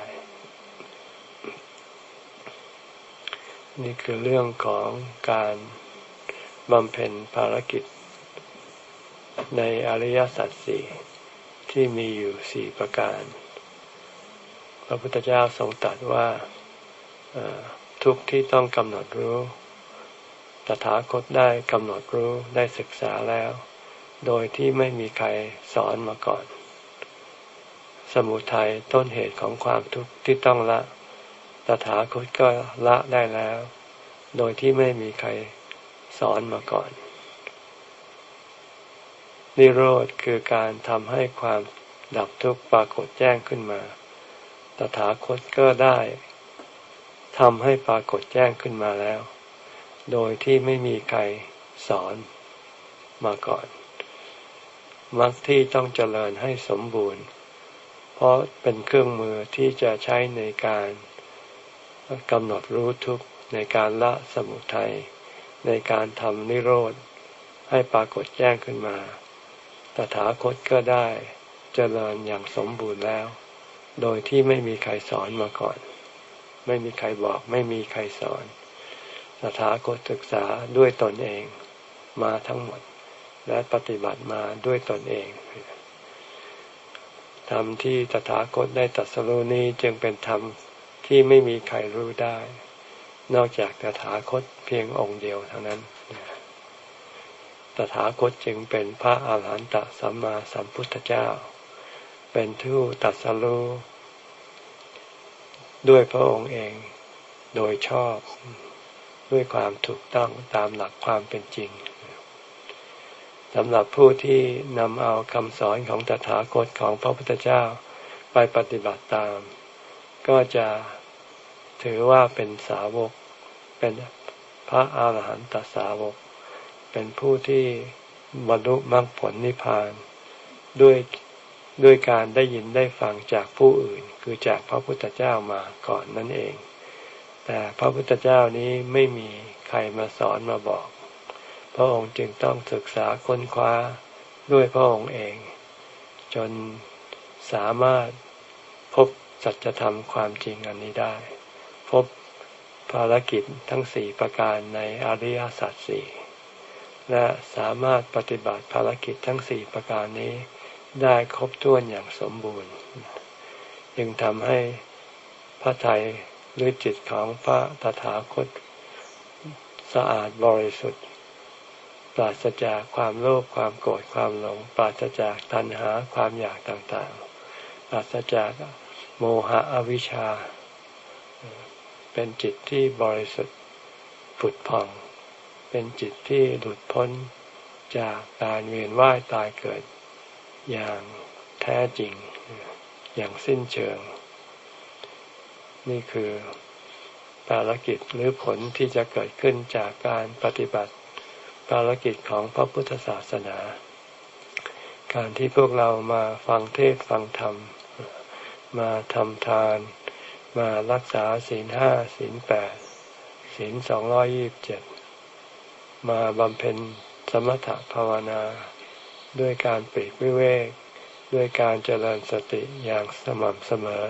นี่คือเรื่องของการบำเพ็ญภารกิจ ในอริยสัจสี่ที่มีอยู่สี่ประการ พระพุทธเจ้าทรงตรัสว่าทุกที่ต้องกำหนดรู้ตถาคตได้กำหนดรู้ได้ศึกษาแล้ว โดยที่ไม่มีใครสอนมาก่อน สมุทัยต้นเหตุของความทุกข์ที่ต้องละ ตถาคตก็ละได้แล้ว โดยที่ไม่มีใครสอนมาก่อน นิโรธคือการทำให้ความดับทุกข์ปรากฏแจ้งขึ้นมา ตถาคตก็ได้ทำให้ปรากฏแจ้งขึ้นมาแล้ว โดยที่ไม่มีใครสอนมาก่อน มรรคที่ต้องเจริญให้สมบูรณ์ เพราะเป็นเครื่องมือที่จะใช้ในการกำหนดรู้ทุกข์ในการละสมุทัย ในการทำนิโรธ ให้ปรากฏแจ้งขึ้นมา ตถาคตก็ได้เจริญอย่างสมบูรณ์แล้ว โดยที่ไม่มีใครสอนมาก่อน ไม่มีใครบอกไม่มีใครสอนสถาคตศึกษาด้วยตนเองมาทั้งหมด และปฏิบัติมาด้วยตนเองธรรมที่ตถาคตได้ตัสรุนี้จึงเป็นธรรมที่ไม่มีใครรู้ได้ นอกจากตถาคตเพียงองค์เดียวเท่านั้นตถาคตจึงเป็นพระอาหารหันตสัมมาสัมพุทธเจ้า เป็นผู้ตัดสรู้ด้วยพระองค์เองโดยชอบด้วยความถูกต้องตามหลักความเป็นจริงสำหรับผู้ที่นำเอาคำสอนของตถาคตของพระพุทธเจ้าไปปฏิบัติตาม ก็จะถือว่าเป็นสาวก เป็นพระอาหารหันตสาวก เป็นผู้ที่บรรลุมรรคผลนิพพาน ด้วย ด้วยการได้ยินได้ฟังจากผู้อื่น คือจากพระพุทธเจ้ามาก่อนนั่นเอง แต่พระพุทธเจ้านี้ไม่มีใครมาสอนมาบอก พระองค์จึงต้องศึกษาค้นคว้าด้วยพระองค์เอง จนสามารถพบสัจธรรมความจริงอันนี้ได้ พบภารกิจทั้งสี่ประการในอริยสัจสี่และสามารถปฏิบัติภารกิจทั้งสี่ประการนี้ ได้ครบถ้วนอย่างสมบูรณ์ จึงทำให้พระไทยหรือจิตของพระตถาคตสะอาดบริสุทธิ์ ปราศจากความโลภความโกรธความหลง ปราศจากตัณหาความอยากต่างๆ ปราศจากโมหะอวิชชา เป็นจิตที่บริสุทธิ์ผุดผ่อง เป็นจิตที่หลุดพ้นจากการเวียนว่ายตายเกิด อย่างแท้จริง อย่างสิ้นเชิง นี่คือภารกิจหรือผลที่จะเกิดขึ้นจากการปฏิบัติ ภารกิจของพระพุทธศาสนา การที่พวกเรามาฟังเทศฟังธรรม มาทำทาน มารักษาศีลห้าศีลแปดศีลสองร้อยี่บเจ็ดมาบำเพ็ญสมถภาวนา ด้วยการปีกวิเวก ด้วยการเจริญสติอย่างสม่ำเสมอ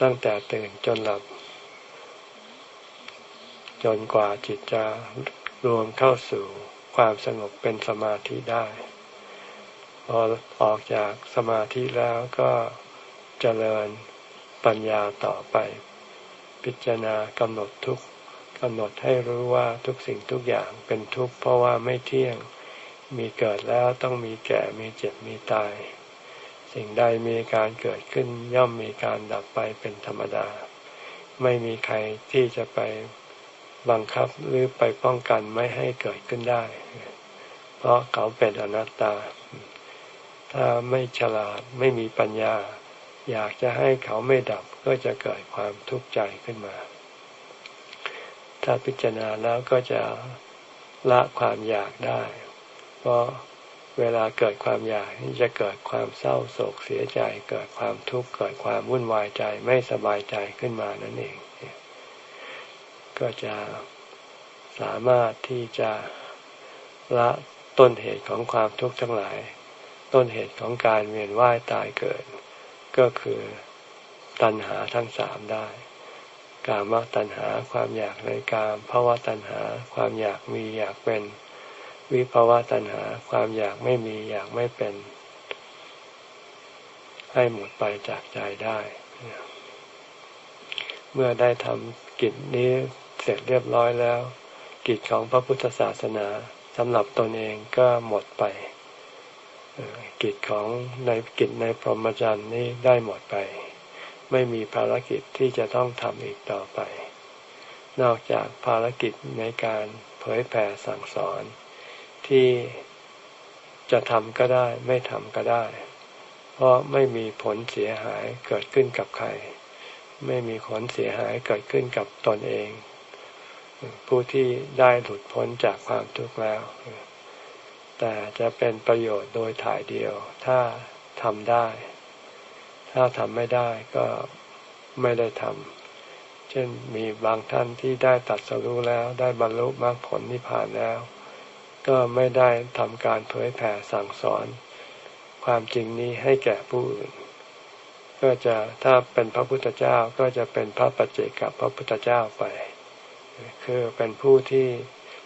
ตั้งแต่ตื่นจนหลับ จนกว่าจิตจะรวมเข้าสู่ความสงบเป็นสมาธิได้ พอออกจากสมาธิแล้วก็เจริญปัญญาต่อไป พิจารณากำหนดทุกกำหนดให้รู้ว่าทุกสิ่งทุกอย่างเป็นทุกข์เพราะว่าไม่เที่ยง มีเกิดแล้วต้องมีแก่มีเจ็บมีตาย สิ่งใดมีการเกิดขึ้นย่อมมีการดับไปเป็นธรรมดา ไม่มีใครที่จะไปบังคับหรือไปป้องกันไม่ให้เกิดขึ้นได้ เพราะเขาเป็นอนัตตา ถ้าไม่ฉลาดไม่มีปัญญา อยากจะให้เขาไม่ดับก็จะเกิดความทุกข์ใจขึ้นมา ถ้าพิจารณาแล้วก็จะละความอยากได้ เพราะเวลาเกิดความอยากจะเกิดความเศร้าโศกเสียใจ เกิดความทุกข์เกิดความวุ่นวายใจไม่สบายใจขึ้นมานั่นเอง ก็จะสามารถที่จะละต้นเหตุของความทุกข์ทั้งหลาย ต้นเหตุของการเวียนว่ายตายเกิด ก็คือตัณหาทั้งสามได้ กามตัณหาความอยากในกามภาวะตัณหาความอยากมีอยากเป็น วิภาวะตัณหาความอยากไม่มีอยากไม่เป็น ให้หมดไปจากใจได้ เมื่อได้ทำกิจนี้เสร็จเรียบร้อยแล้ว กิจของพระพุทธศาสนาสำหรับตนเองก็หมดไปกิจของในกิจในพรหมจรรย์นี้ได้หมดไป ไม่มีภารกิจที่จะต้องทำอีกต่อไป นอกจากภารกิจในการเผยแผ่สั่งสอน ที่จะทำก็ได้ไม่ทำก็ได้ เพราะไม่มีผลเสียหายเกิดขึ้นกับใคร ไม่มีผลเสียหายเกิดขึ้นกับตนเอง ผู้ที่ได้หลุดพ้นจากความทุกข์แล้ว แต่จะเป็นประโยชน์โดยถ่ายเดียว ถ้าทำได้ ถ้าทำไม่ได้ก็ไม่ได้ทำ เช่นมีบางท่านที่ได้ตัดสรู้แล้วได้บรรลุมรรคผลนิพพานแล้ว ก็ไม่ได้ทำการเผยแผ่สั่งสอน ความจริงนี้ให้แก่ผู้อื่น ก็จะถ้าเป็นพระพุทธเจ้าก็จะเป็นพระปัจเจกับพระพุทธเจ้าไป คือเป็นผู้ที่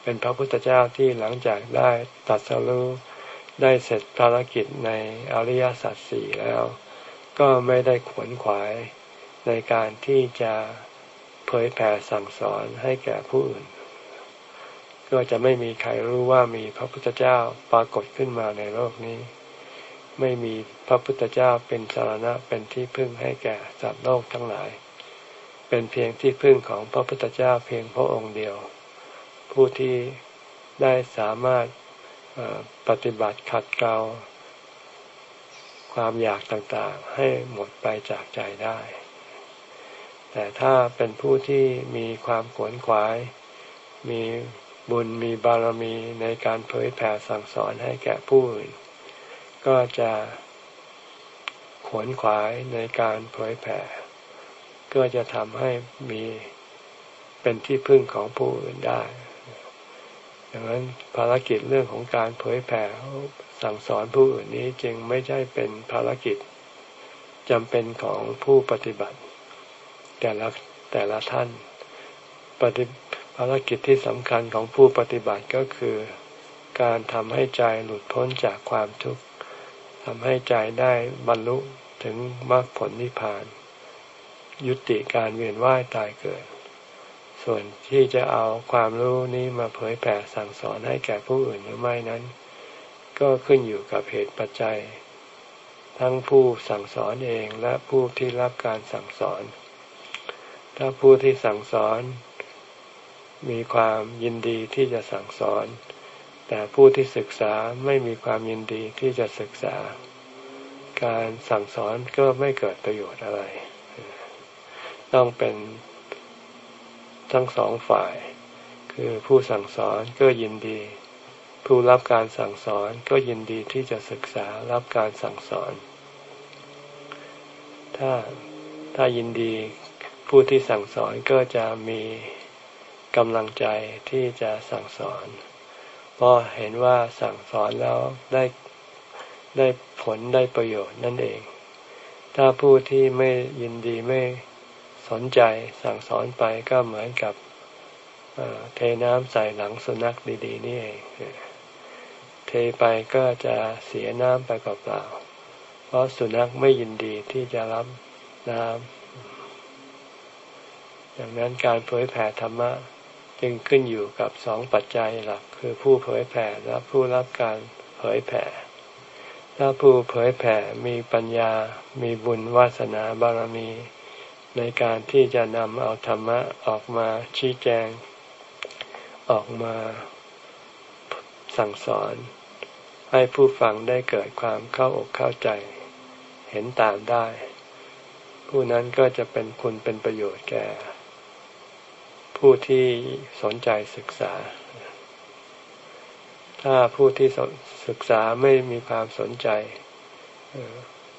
เป็นพระพุทธเจ้าที่หลังจากได้ตัดสรู้ได้เสร็จภารกิจในอริยสัจสี่แล้ว ก็ไม่ได้ขวนขวายในการที่จะเผยแผ่สั่งสอนให้แก่ผู้อื่น ก็จะไม่มีใครรู้ว่ามีพระพุทธเจ้าปรากฏขึ้นมาในโลกนี้ ไม่มีพระพุทธเจ้าเป็นสารณะเป็นที่พึ่งให้แก่สัตว์โลกทั้งหลาย เป็นเพียงที่พึ่งของพระพุทธเจ้าเพียงพระองค์เดียว ผู้ที่ได้สามารถปฏิบัติขัดเกลาความอยากต่างๆ ให้หมดไปจากใจได้ แต่ถ้าเป็นผู้ที่มีความขวนขวาย มี บุญมีบารมีในการเผยแผ่สั่งสอนให้แก่ผู้อื่น ก็จะขวนขวายในการเผยแผ่ ก็จะทำให้มีเป็นที่พึ่งของผู้อื่นได้ดังนั้นภารกิจเรื่องของการเผยแผ่สั่งสอนผู้อื่นนี้จึงไม่ใช่เป็นภารกิจจำเป็นของผู้ปฏิบัติ แต่ละแต่ละท่านปฏิ ภารกิจที่สำคัญของผู้ปฏิบัติก็คือ การทำให้ใจหลุดพ้นจากความทุกข์ทำให้ใจได้บรรลุถึงมรรคผลนิพพาน ยุติการเวียนว่ายตายเกิด ส่วนที่จะเอาความรู้นี้มาเผยแผ่สั่งสอนให้แก่ผู้อื่นหรือไม่นั้น ก็ขึ้นอยู่กับเหตุปัจจัย ทั้งผู้สั่งสอนเองและผู้ที่รับการสั่งสอน ถ้าผู้ที่สั่งสอน มีความยินดีที่จะสั่งสอน แต่ผู้ที่ศึกษาไม่มีความยินดีที่จะศึกษา การสั่งสอนก็ไม่เกิดประโยชน์อะไร ต้องเป็นทั้งสองฝ่าย คือผู้สั่งสอนก็ยินดี ผู้รับการสั่งสอนก็ยินดีที่จะศึกษารับการสั่งสอน ถ้าถ้ายินดีผู้ที่สั่งสอนก็จะมี กำลังใจที่จะสั่งสอนเพราะเห็นว่าสั่งสอนแล้วได้ได้ผลได้ประโยชน์นั่นเอง ถ้าผู้ที่ไม่ยินดีไม่สนใจสั่งสอนไปก็เหมือนกับเทน้ำใส่หลังสุนัขดี ๆ นี่เอง เทไปก็จะเสียน้ำไปเปล่าๆ เพราะสุนัขไม่ยินดีที่จะรับน้ำดังนั้นการเผยแผ่ธรรมะ จึงขึ้นอยู่กับสองปัจจัยหลักคือผู้เผยแผ่และผู้รับการเผยแผ่ ถ้าผู้เผยแผ่มีปัญญา มีบุญวาสนาบารมี ในการที่จะนำเอาธรรมะออกมาชี้แจง ออกมาสั่งสอน ให้ผู้ฟังได้เกิดความเข้าอกเข้าใจ เห็นตามได้ ผู้นั้นก็จะเป็นคุณเป็นประโยชน์แก่ ผู้ที่สนใจศึกษา ถ้าผู้ที่ศึกษาไม่มีความสนใจ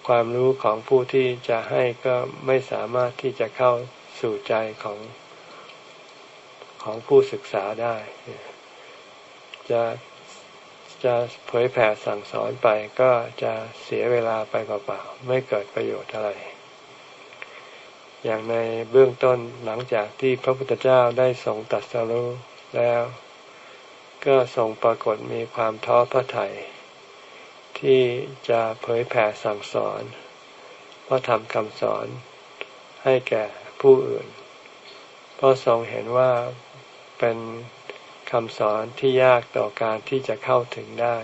ความรู้ของผู้ที่จะให้ก็ไม่สามารถที่จะเข้าสู่ใจของของผู้ศึกษาได้ จะจะเผยแผ่สั่งสอนไปก็จะเสียเวลาไปเปล่าๆไม่เกิดประโยชน์อะไร อย่างในเบื้องต้นหลังจากที่พระพุทธเจ้าได้ทรงตัดสรู้แล้ว ก็ทรงปรากฏมีความท้อพระทัยที่จะเผยแผ่สั่งสอนพระธรรมคำสอนให้แก่ผู้อื่น เพราะทรงเห็นว่าเป็นคำสอนที่ยากต่อการที่จะเข้าถึงได้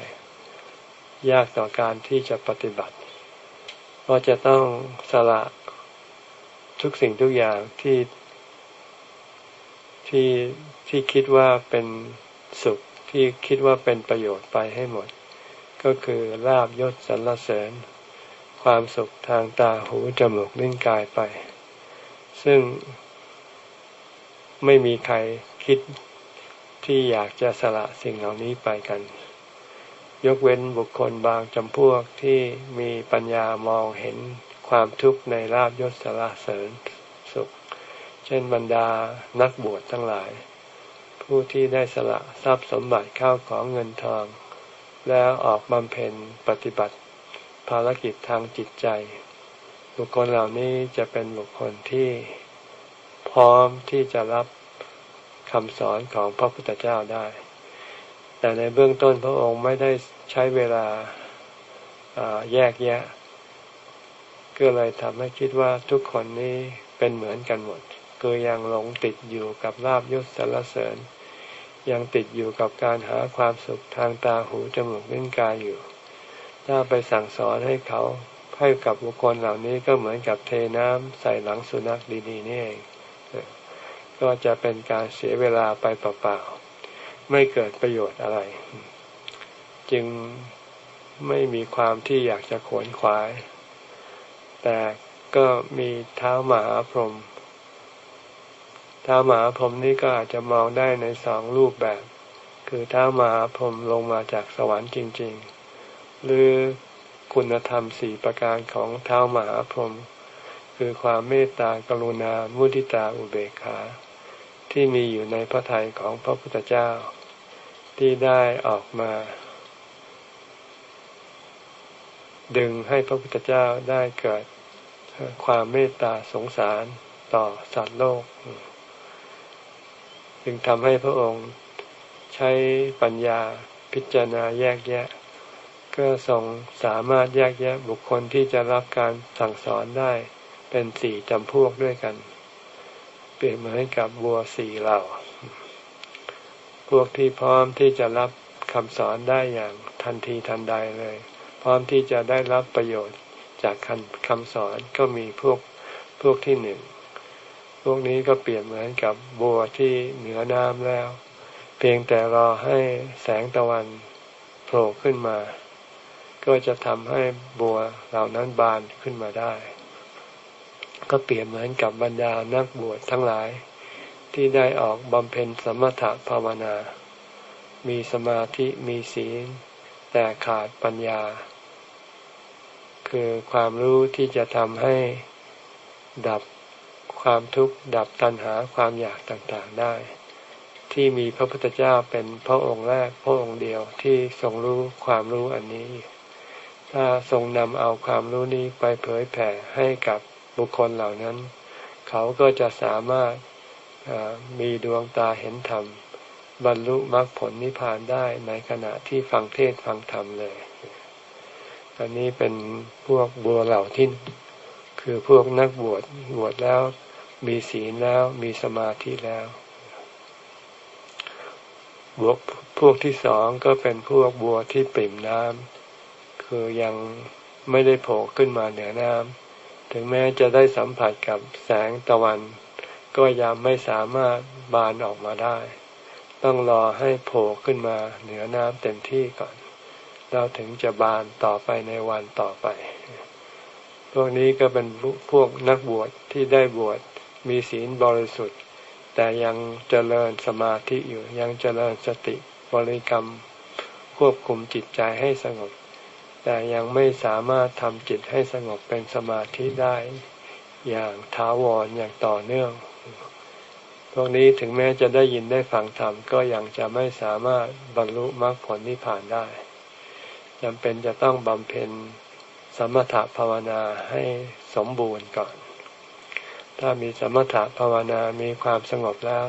ยากต่อการที่จะปฏิบัติ เพราะจะต้องสละ ทุกสิ่งทุกอย่างที่ที่ที่คิดว่าเป็นสุขที่คิดว่าเป็นประโยชน์ไปให้หมด ก็คือลาบยศสรรเสริญ ความสุขทางตาหูจมูกลิ้นกายไป ซึ่งไม่มีใครคิดที่อยากจะสละสิ่งเหล่านี้ไปกัน ยกเว้นบุคคลบางจำพวกที่มีปัญญามองเห็น ความทุกข์ในลาบยศสารเสริญสุข เช่นบรรดานักบวชทั้งหลาย ผู้ที่ได้สละทรัพย์สมบัติเข้าของเงินทอง แล้วออกบำเพ็ญปฏิบัติภารกิจทางจิตใจ บุคคลเหล่านี้จะเป็นบุคคลที่พร้อมที่จะรับคำสอนของพระพุทธเจ้าได้ แต่ในเบื้องต้นพระองค์ไม่ได้ใช้เวลาแยกแยะ ก็เลยทำให้คิดว่าทุกคนนี้เป็นเหมือนกันหมด คือยังหลงติดอยู่กับลาบยศสารเสริญ ยังติดอยู่กับการหาความสุขทางตาหูจมูกลิ้นกายอยู่ ถ้าไปสั่งสอนให้เขาให้กับบุคคลเหล่านี้ก็เหมือนกับเทน้ำใส่หลังสุนัขดีๆนี่เอง ก็จะเป็นการเสียเวลาไปเปล่าๆ ไม่เกิดประโยชน์อะไร จึงไม่มีความที่อยากจะขวนขวาย แต่ก็มีเท้ามหาพรหมเท้ามหาพรหมนี่ก็อาจจะมองได้ในสองรูปแบบ คือเท้ามหาพรหมลงมาจากสวรรค์จริง ๆ หรือคุณธรรมสี่ประการของเท้ามหาพรหมคือความเมตตากรุณา มุทิตาอุเบกขา ที่มีอยู่ในพระทัยของพระพุทธเจ้า ที่ได้ออกมา ดึงให้พระพุทธเจ้าได้เกิด ความเมตตาสงสารต่อสัตว์โลก จึงทำให้พระองค์ใช้ปัญญาพิจารณาแยกแยะ ก็ทรงสามารถแยกแยะบุคคลที่จะรับการสั่งสอนได้เป็นสี่จำพวกด้วยกัน เปรียบเหมือนกับวัวสี่เหล่า พวกที่พร้อมที่จะรับคำสอนได้อย่างทันทีทันใดเลย พร้อมที่จะได้รับประโยชน์ จากคำคำสอนก็มีพวกพวกที่หนึ่ง พวกนี้ก็เปรียบเหมือนกับบัวที่เหนือน้ำแล้ว เพียงแต่รอให้แสงตะวันโผล่ขึ้นมา ก็จะทำให้บัวเหล่านั้นบานขึ้นมาได้ ก็เปรียบเหมือนกับบรรดานักบวชทั้งหลาย ที่ได้ออกบำเพ็ญสมถะภาวนา มีสมาธิมีศีล แต่ขาดปัญญา คือความรู้ที่จะทำให้ดับความทุกข์ดับตัณหาความอยากต่างๆได้ ที่มีพระพุทธเจ้าเป็นพระองค์แรกพระองค์เดียวที่ทรงรู้ความรู้อันนี้ ถ้าทรงนำเอาความรู้นี้ไปเผยแผ่ให้กับบุคคลเหล่านั้น เขาก็จะสามารถมีดวงตาเห็นธรรม บรรลุมรรคผลนิพพานได้ในขณะที่ฟังเทศฟังธรรมเลย อันนี้เป็นพวกบัวเหล่าที่คือพวกนักบวชบวชแล้ว มีศีลแล้วมีสมาธิแล้วบวกพวกที่สองก็เป็นพวกบัวที่ปิ่มน้ำคือยังไม่ได้โผล่ขึ้นมาเหนือน้ำถึงแม้จะได้สัมผัสกับแสงตะวัน ก็ยังไม่สามารถบานออกมาได้ ต้องรอให้โผล่ขึ้นมาเหนือน้ำเต็มที่ก่อน เราถึงจะบานต่อไปในวันต่อไปพพวกนี้ก็เป็นพวกนักบวชที่ได้บวชมีศีลบริสุทธิ์ แต่ยังเจริญสมาธิอยู่ยังเจริญสติบริกรรม ควบคุมจิตใจให้สงบ แต่ยังไม่สามารถทำจิตให้สงบเป็นสมาธิได้อย่างถาวรอย่างต่อเนื่อง พวกนี้ถึงแม้จะได้ยินได้ฟังธรรมก็ยังจะไม่สามารถบรรลุมรรคผลนิพพานได้ จำเป็นจะต้องบำเพ็ญสมถภาวนาให้สมบูรณ์ก่อน ถ้ามีสมถภาวนามีความสงบแล้ว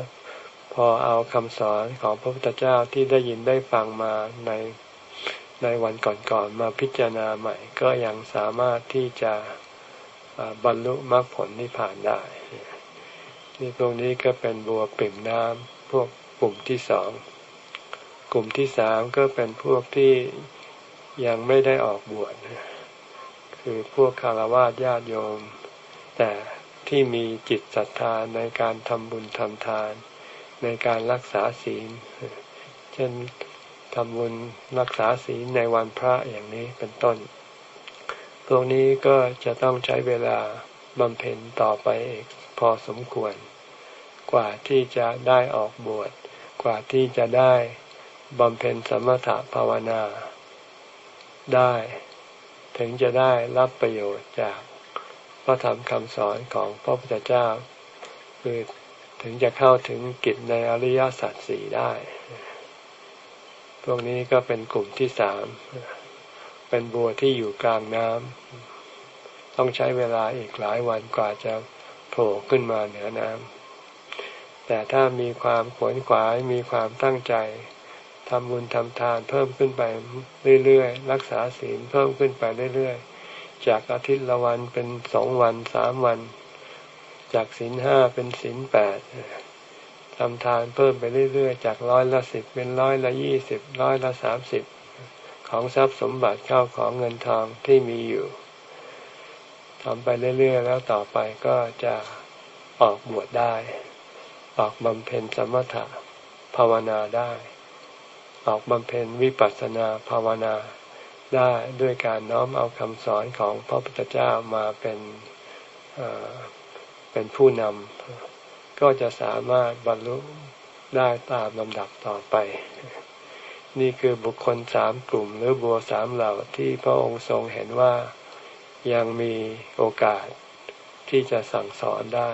พอเอาคำสอนของพระพุทธเจ้าที่ได้ยินได้ฟังมาในในวันก่อนๆมาพิจารณาใหม่ ก็ยังสามารถที่จะบรรลุมรรคผลนิพพานได้นี่ตรงนี้ก็เป็นบัวปิ่มน้ำพวกกลุ่มที่สอง กลุ่มที่สามก็เป็นพวกที่ ยังไม่ได้ออกบวชคือพวกคารวะญาติโยม แต่ที่มีจิตศรัทธาในการทำบุญทำทาน ในการรักษาศีล เช่นทำบุญรักษาศีลในวันพระอย่างนี้เป็นต้น พวกนี้ก็จะต้องใช้เวลาบำเพ็ญต่อไปอีกพอสมควร กว่าที่จะได้ออกบวช กว่าที่จะได้บำเพ็ญสมถะภาวนา ได้ ถึงจะได้รับประโยชน์จากพระธรรมคำสอนของพระพุทธเจ้า คือถึงจะเข้าถึงกิจในอริยสัจสี่ได้ พวกนี้ก็เป็นกลุ่มที่สาม เป็นบัวที่อยู่กลางน้ำ ต้องใช้เวลาอีกหลายวันกว่าจะโผล่ขึ้นมาเหนือน้ำแต่ถ้ามีความขวนขวายมีความตั้งใจ ทำบุญทำทานเพิ่มขึ้นไปเรื่อยๆ รักษาศีลเพิ่มขึ้นไปเรื่อยๆ จากอาทิตย์ละวันเป็นสองวันสามวัน จากศีลห้าเป็นศีลแปดทำทานเพิ่มไปเรื่อยๆ จากร้อยละสิบเป็นร้อยละยี่สิบร้อยละสามสิบของทรัพย์สมบัติเข้าของเงินทองที่มีอยู่ทำไปเรื่อยๆ แล้วต่อไปก็จะออกบวชได้ ออกบำเพ็ญสมถะภาวนาได้ ออกบำเพ็ญวิปัสสนาภาวนาได้ด้วยการน้อมเอาคำสอนของพระพุทธเจ้ามาเป็นเป็นผู้นำก็จะสามารถบรรลุได้ตามลำดับต่อไป นี่คือบุคคลสามกลุ่มหรือบัวสามเหล่าที่พระองค์ทรงเห็นว่ายังมีโอกาสที่จะสั่งสอนได้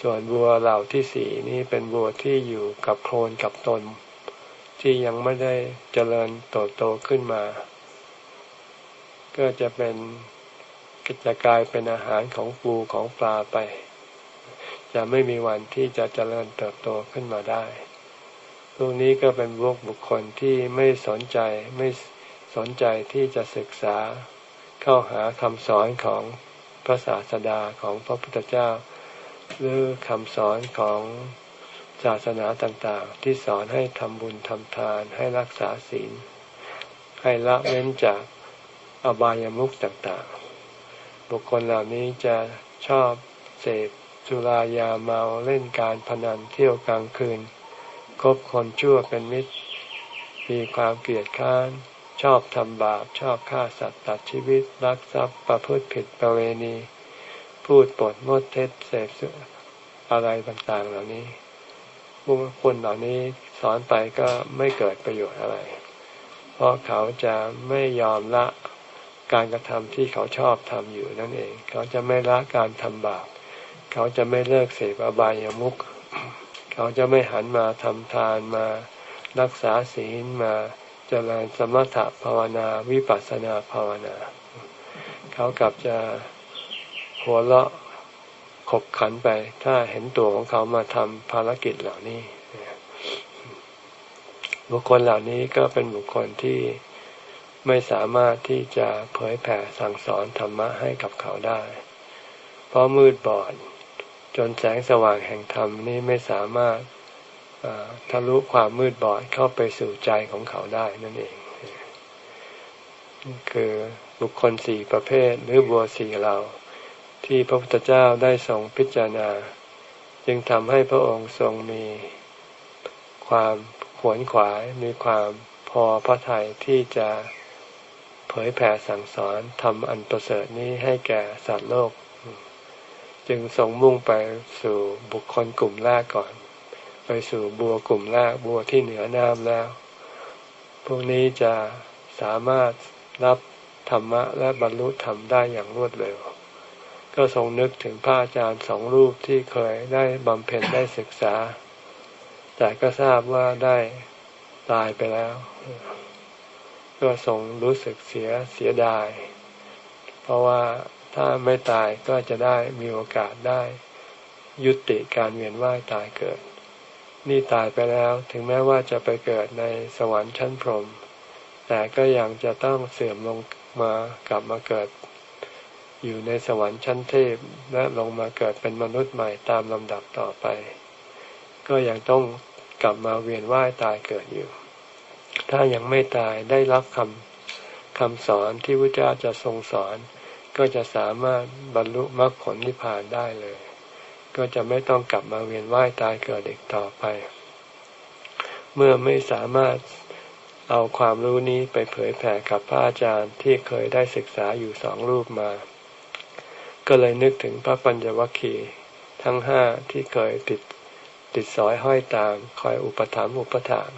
ส่วนบัวเหล่าที่สี่นี้เป็นบัวที่อยู่กับโคลนกับตน ที่ยังไม่ได้เจริญโตโตขึ้นมา ก็จะเป็นจะกลายเป็นอาหารของปูของปลาไป จะไม่มีวันที่จะเจริญเติบโตขึ้นมาได้พวกนี้ก็เป็นพวกบุคคลที่ไม่สนใจไม่สนใจที่จะศึกษาเข้าหาคำสอนของพระศาสดาของพระพุทธเจ้า หรือคำสอนของ ศาสนาต่างๆ ที่สอนให้ทำบุญทำทานให้รักษาศีล ให้ละเว้นจากอบายามุขต่างๆ บุคคลเหล่านี้จะชอบเสพสุรายาเมาเล่นการพนันเที่ยวกลางคืน คบคนชั่วเป็นมิตร มีความเกลียดค้าน ชอบทำบาปชอบฆ่าสัตว์ตัดชีวิตรักทรัพย์ประพฤติผิดประเวณี พูดปดมดเท็จเสพอะไรต่างๆเหล่านี้ ผู้คนเหล่านี้สอนไปก็ไม่เกิดประโยชน์อะไร เพราะเขาจะไม่ยอมละการกระทำที่เขาชอบทำอยู่นั่นเอง เขาจะไม่ละการทำบาป เขาจะไม่เลิกเสพอบายามุข เขาจะไม่หันมาทำทานมารักษาศีลมาเจริญสมถะภาวนาวิปัสสนาภาวนา เขากลับจะหัวเราะ ขบขันไป ถ้าเห็นตัวของเขามาทำภารกิจเหล่านี้บุคคลเหล่านี้ก็เป็นบุคคลที่ไม่สามารถที่จะเผยแผ่สั่งสอนธรรมะให้กับเขาได้ เพราะมืดบอด จนแสงสว่างแห่งธรรมนี้ไม่สามารถทะลุความมืดบอดเข้าไปสู่ใจของเขาได้นั่นเอง คือบุคคลสี่ประเภทหรือบัวสี่เหล่า ที่พระพุทธเจ้าได้ทรงพิจารณา จึงทำให้พระองค์ทรงมีความขวนขวายมีความพอพระทัยที่จะเผยแผ่สั่งสอนทำอันประเสริฐนี้ให้แก่สัตว์โลก จึงส่งมุ่งไปสู่บุคคลกลุ่มแรกก่อน ไปสู่บัวกลุ่มแรกบัวที่เหนือน้ำแล้ว พวกนี้จะสามารถรับธรรมะและบรรลุธรรมได้อย่างรวดเร็ว ก็ทรงนึกถึงพระอาจารย์สองรูปที่เคยได้บำเพ็ญได้ศึกษา แต่ก็ทราบว่าได้ตายไปแล้ว ก็ทรงรู้สึกเสียเสียดาย เพราะว่าถ้าไม่ตายก็จะได้มีโอกาสได้ ยุติการเวียนว่ายตายเกิด นี่ตายไปแล้วถึงแม้ว่าจะไปเกิดในสวรรค์ชั้นพรหมแต่ก็ยังจะต้องเสื่อมลงมากลับมาเกิด อยู่ในสวรรค์ชั้นเทพและลงมาเกิดเป็นมนุษย์ใหม่ตามลำดับต่อไป ก็ยังต้องกลับมาเวียนว่ายตายเกิดอยู่ ถ้ายังไม่ตายได้รับคำคำสอนที่พระเจ้าจะทรงสอน ก็จะสามารถบรรลุมรรคผลนิพพานได้เลย ก็จะไม่ต้องกลับมาเวียนว่ายตายเกิดอีกต่อไป เมื่อไม่สามารถเอาความรู้นี้ไปเผยแผ่กับพระอาจารย์ที่เคยได้ศึกษาอยู่สองรูปมา ก็เลยนึกถึงพระปัญญวัคคีย์ทั้งห้าที่เคยติดติดสอยห้อยตาม คอยอุปถัมภ์อุปถาน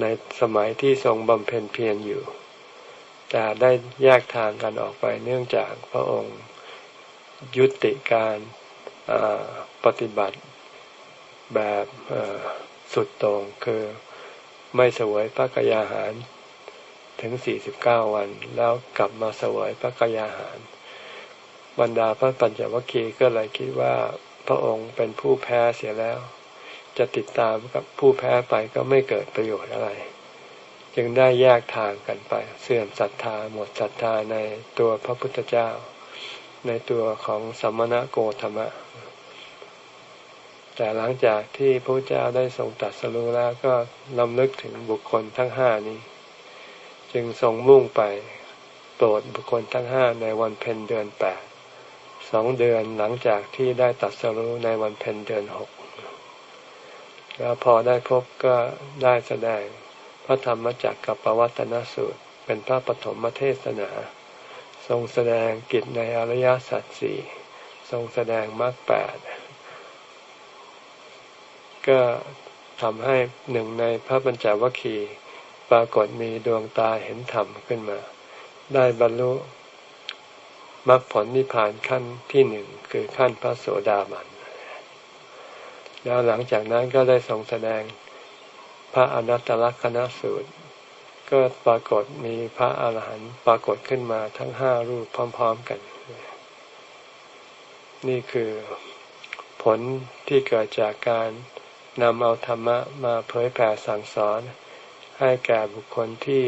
ในสมัยที่ทรงบำเพ็ญเพียรอยู่ แต่ได้แยกทางกันออกไปเนื่องจากพระองค์ยุติการปฏิบัติแบบสุดตรงคือไม่เสวยพระกยาหารถึงสี่สิบเก้าวัน แล้วกลับมาเสวยพระกยาหาร บรรดาพระปัญจวัคคีย์ก็เลยคิดว่าพระองค์เป็นผู้แพ้เสียแล้ว จะติดตามกับผู้แพ้ไปก็ไม่เกิดประโยชน์อะไร จึงได้แยกทางกันไป เสื่อมศรัทธาหมดศรัทธาในตัวพระพุทธเจ้า ในตัวของสมณะโกธรรมะ แต่หลังจากที่พระเจ้าได้ทรงตัดสรู้แล้วก็ลำลึกถึงบุคคลทั้งห้านี้ จึงทรงมุ่งไปโปรดบุคคลทั้งห้าในวันเพ็ญเดือนแปด สองเดือนหลังจากที่ได้ตัดสรู้ในวันเพ็ญเดือนหกแล้วพอได้พบก็ได้แสดงพระธรรมจักรกับปวัตนสูตร เป็นพระปฐมเทศนา ทรงแสดงกิจในอริยสัจสี่ทรงแสดงมรรคแปดก็ทำให้หนึ่งในพระบัญจวัคคีย์ปรากฏมีดวงตาเห็นธรรมขึ้นมา ได้บรรลุ มรรคผลนิพพานขั้นที่หนึ่งคือขั้นพระโสดาบัน แล้วหลังจากนั้นก็ได้ทรงแสดงพระอนัตตลักษณสูตร ก็ปรากฏมีพระอาหารหันต์ปรากฏขึ้นมาทั้งห้ารูปพร้อม ๆกัน นี่คือผลที่เกิดจากการนำเอาธรรมะมาเผยแผ่สั่งสอน ให้แก่บุคคลที่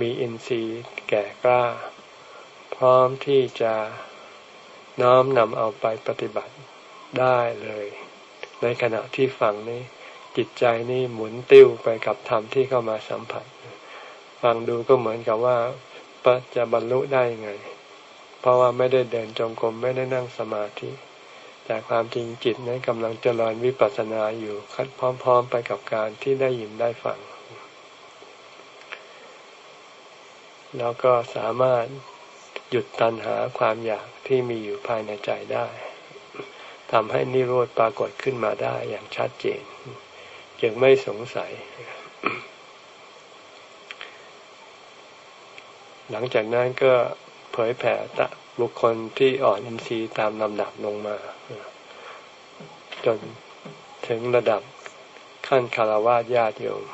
มีอินทรีย์แก่กล้า พร้อมที่จะน้อมนำเอาไปปฏิบัติได้เลย ในขณะที่ฟังนี้ จิตใจนี่หมุนติ้วไปกับธรรมที่เข้ามาสัมผัส ฟังดูก็เหมือนกับว่าจะบรรลุได้ไง เพราะว่าไม่ได้เดินจงกรมไม่ได้นั่งสมาธิ แต่ความจริงจิตนั้นกำลังเจริญวิปัสสนาอยู่คัดพร้อม ๆ ไปกับการที่ได้ยินได้ฟัง แล้วก็สามารถ หยุดตันหาความอยากที่มีอยู่ภายในใจได้ทำให้นิโรธปรากฏขึ้นมาได้อย่างชัดเจน จึงไม่สงสัย หลังจากนั้นก็เผยแผ่ตะบุคคลที่อ่อนอินทรีย์ตามลำดับลงมา จนถึงระดับขั้นคารวะญาติโยม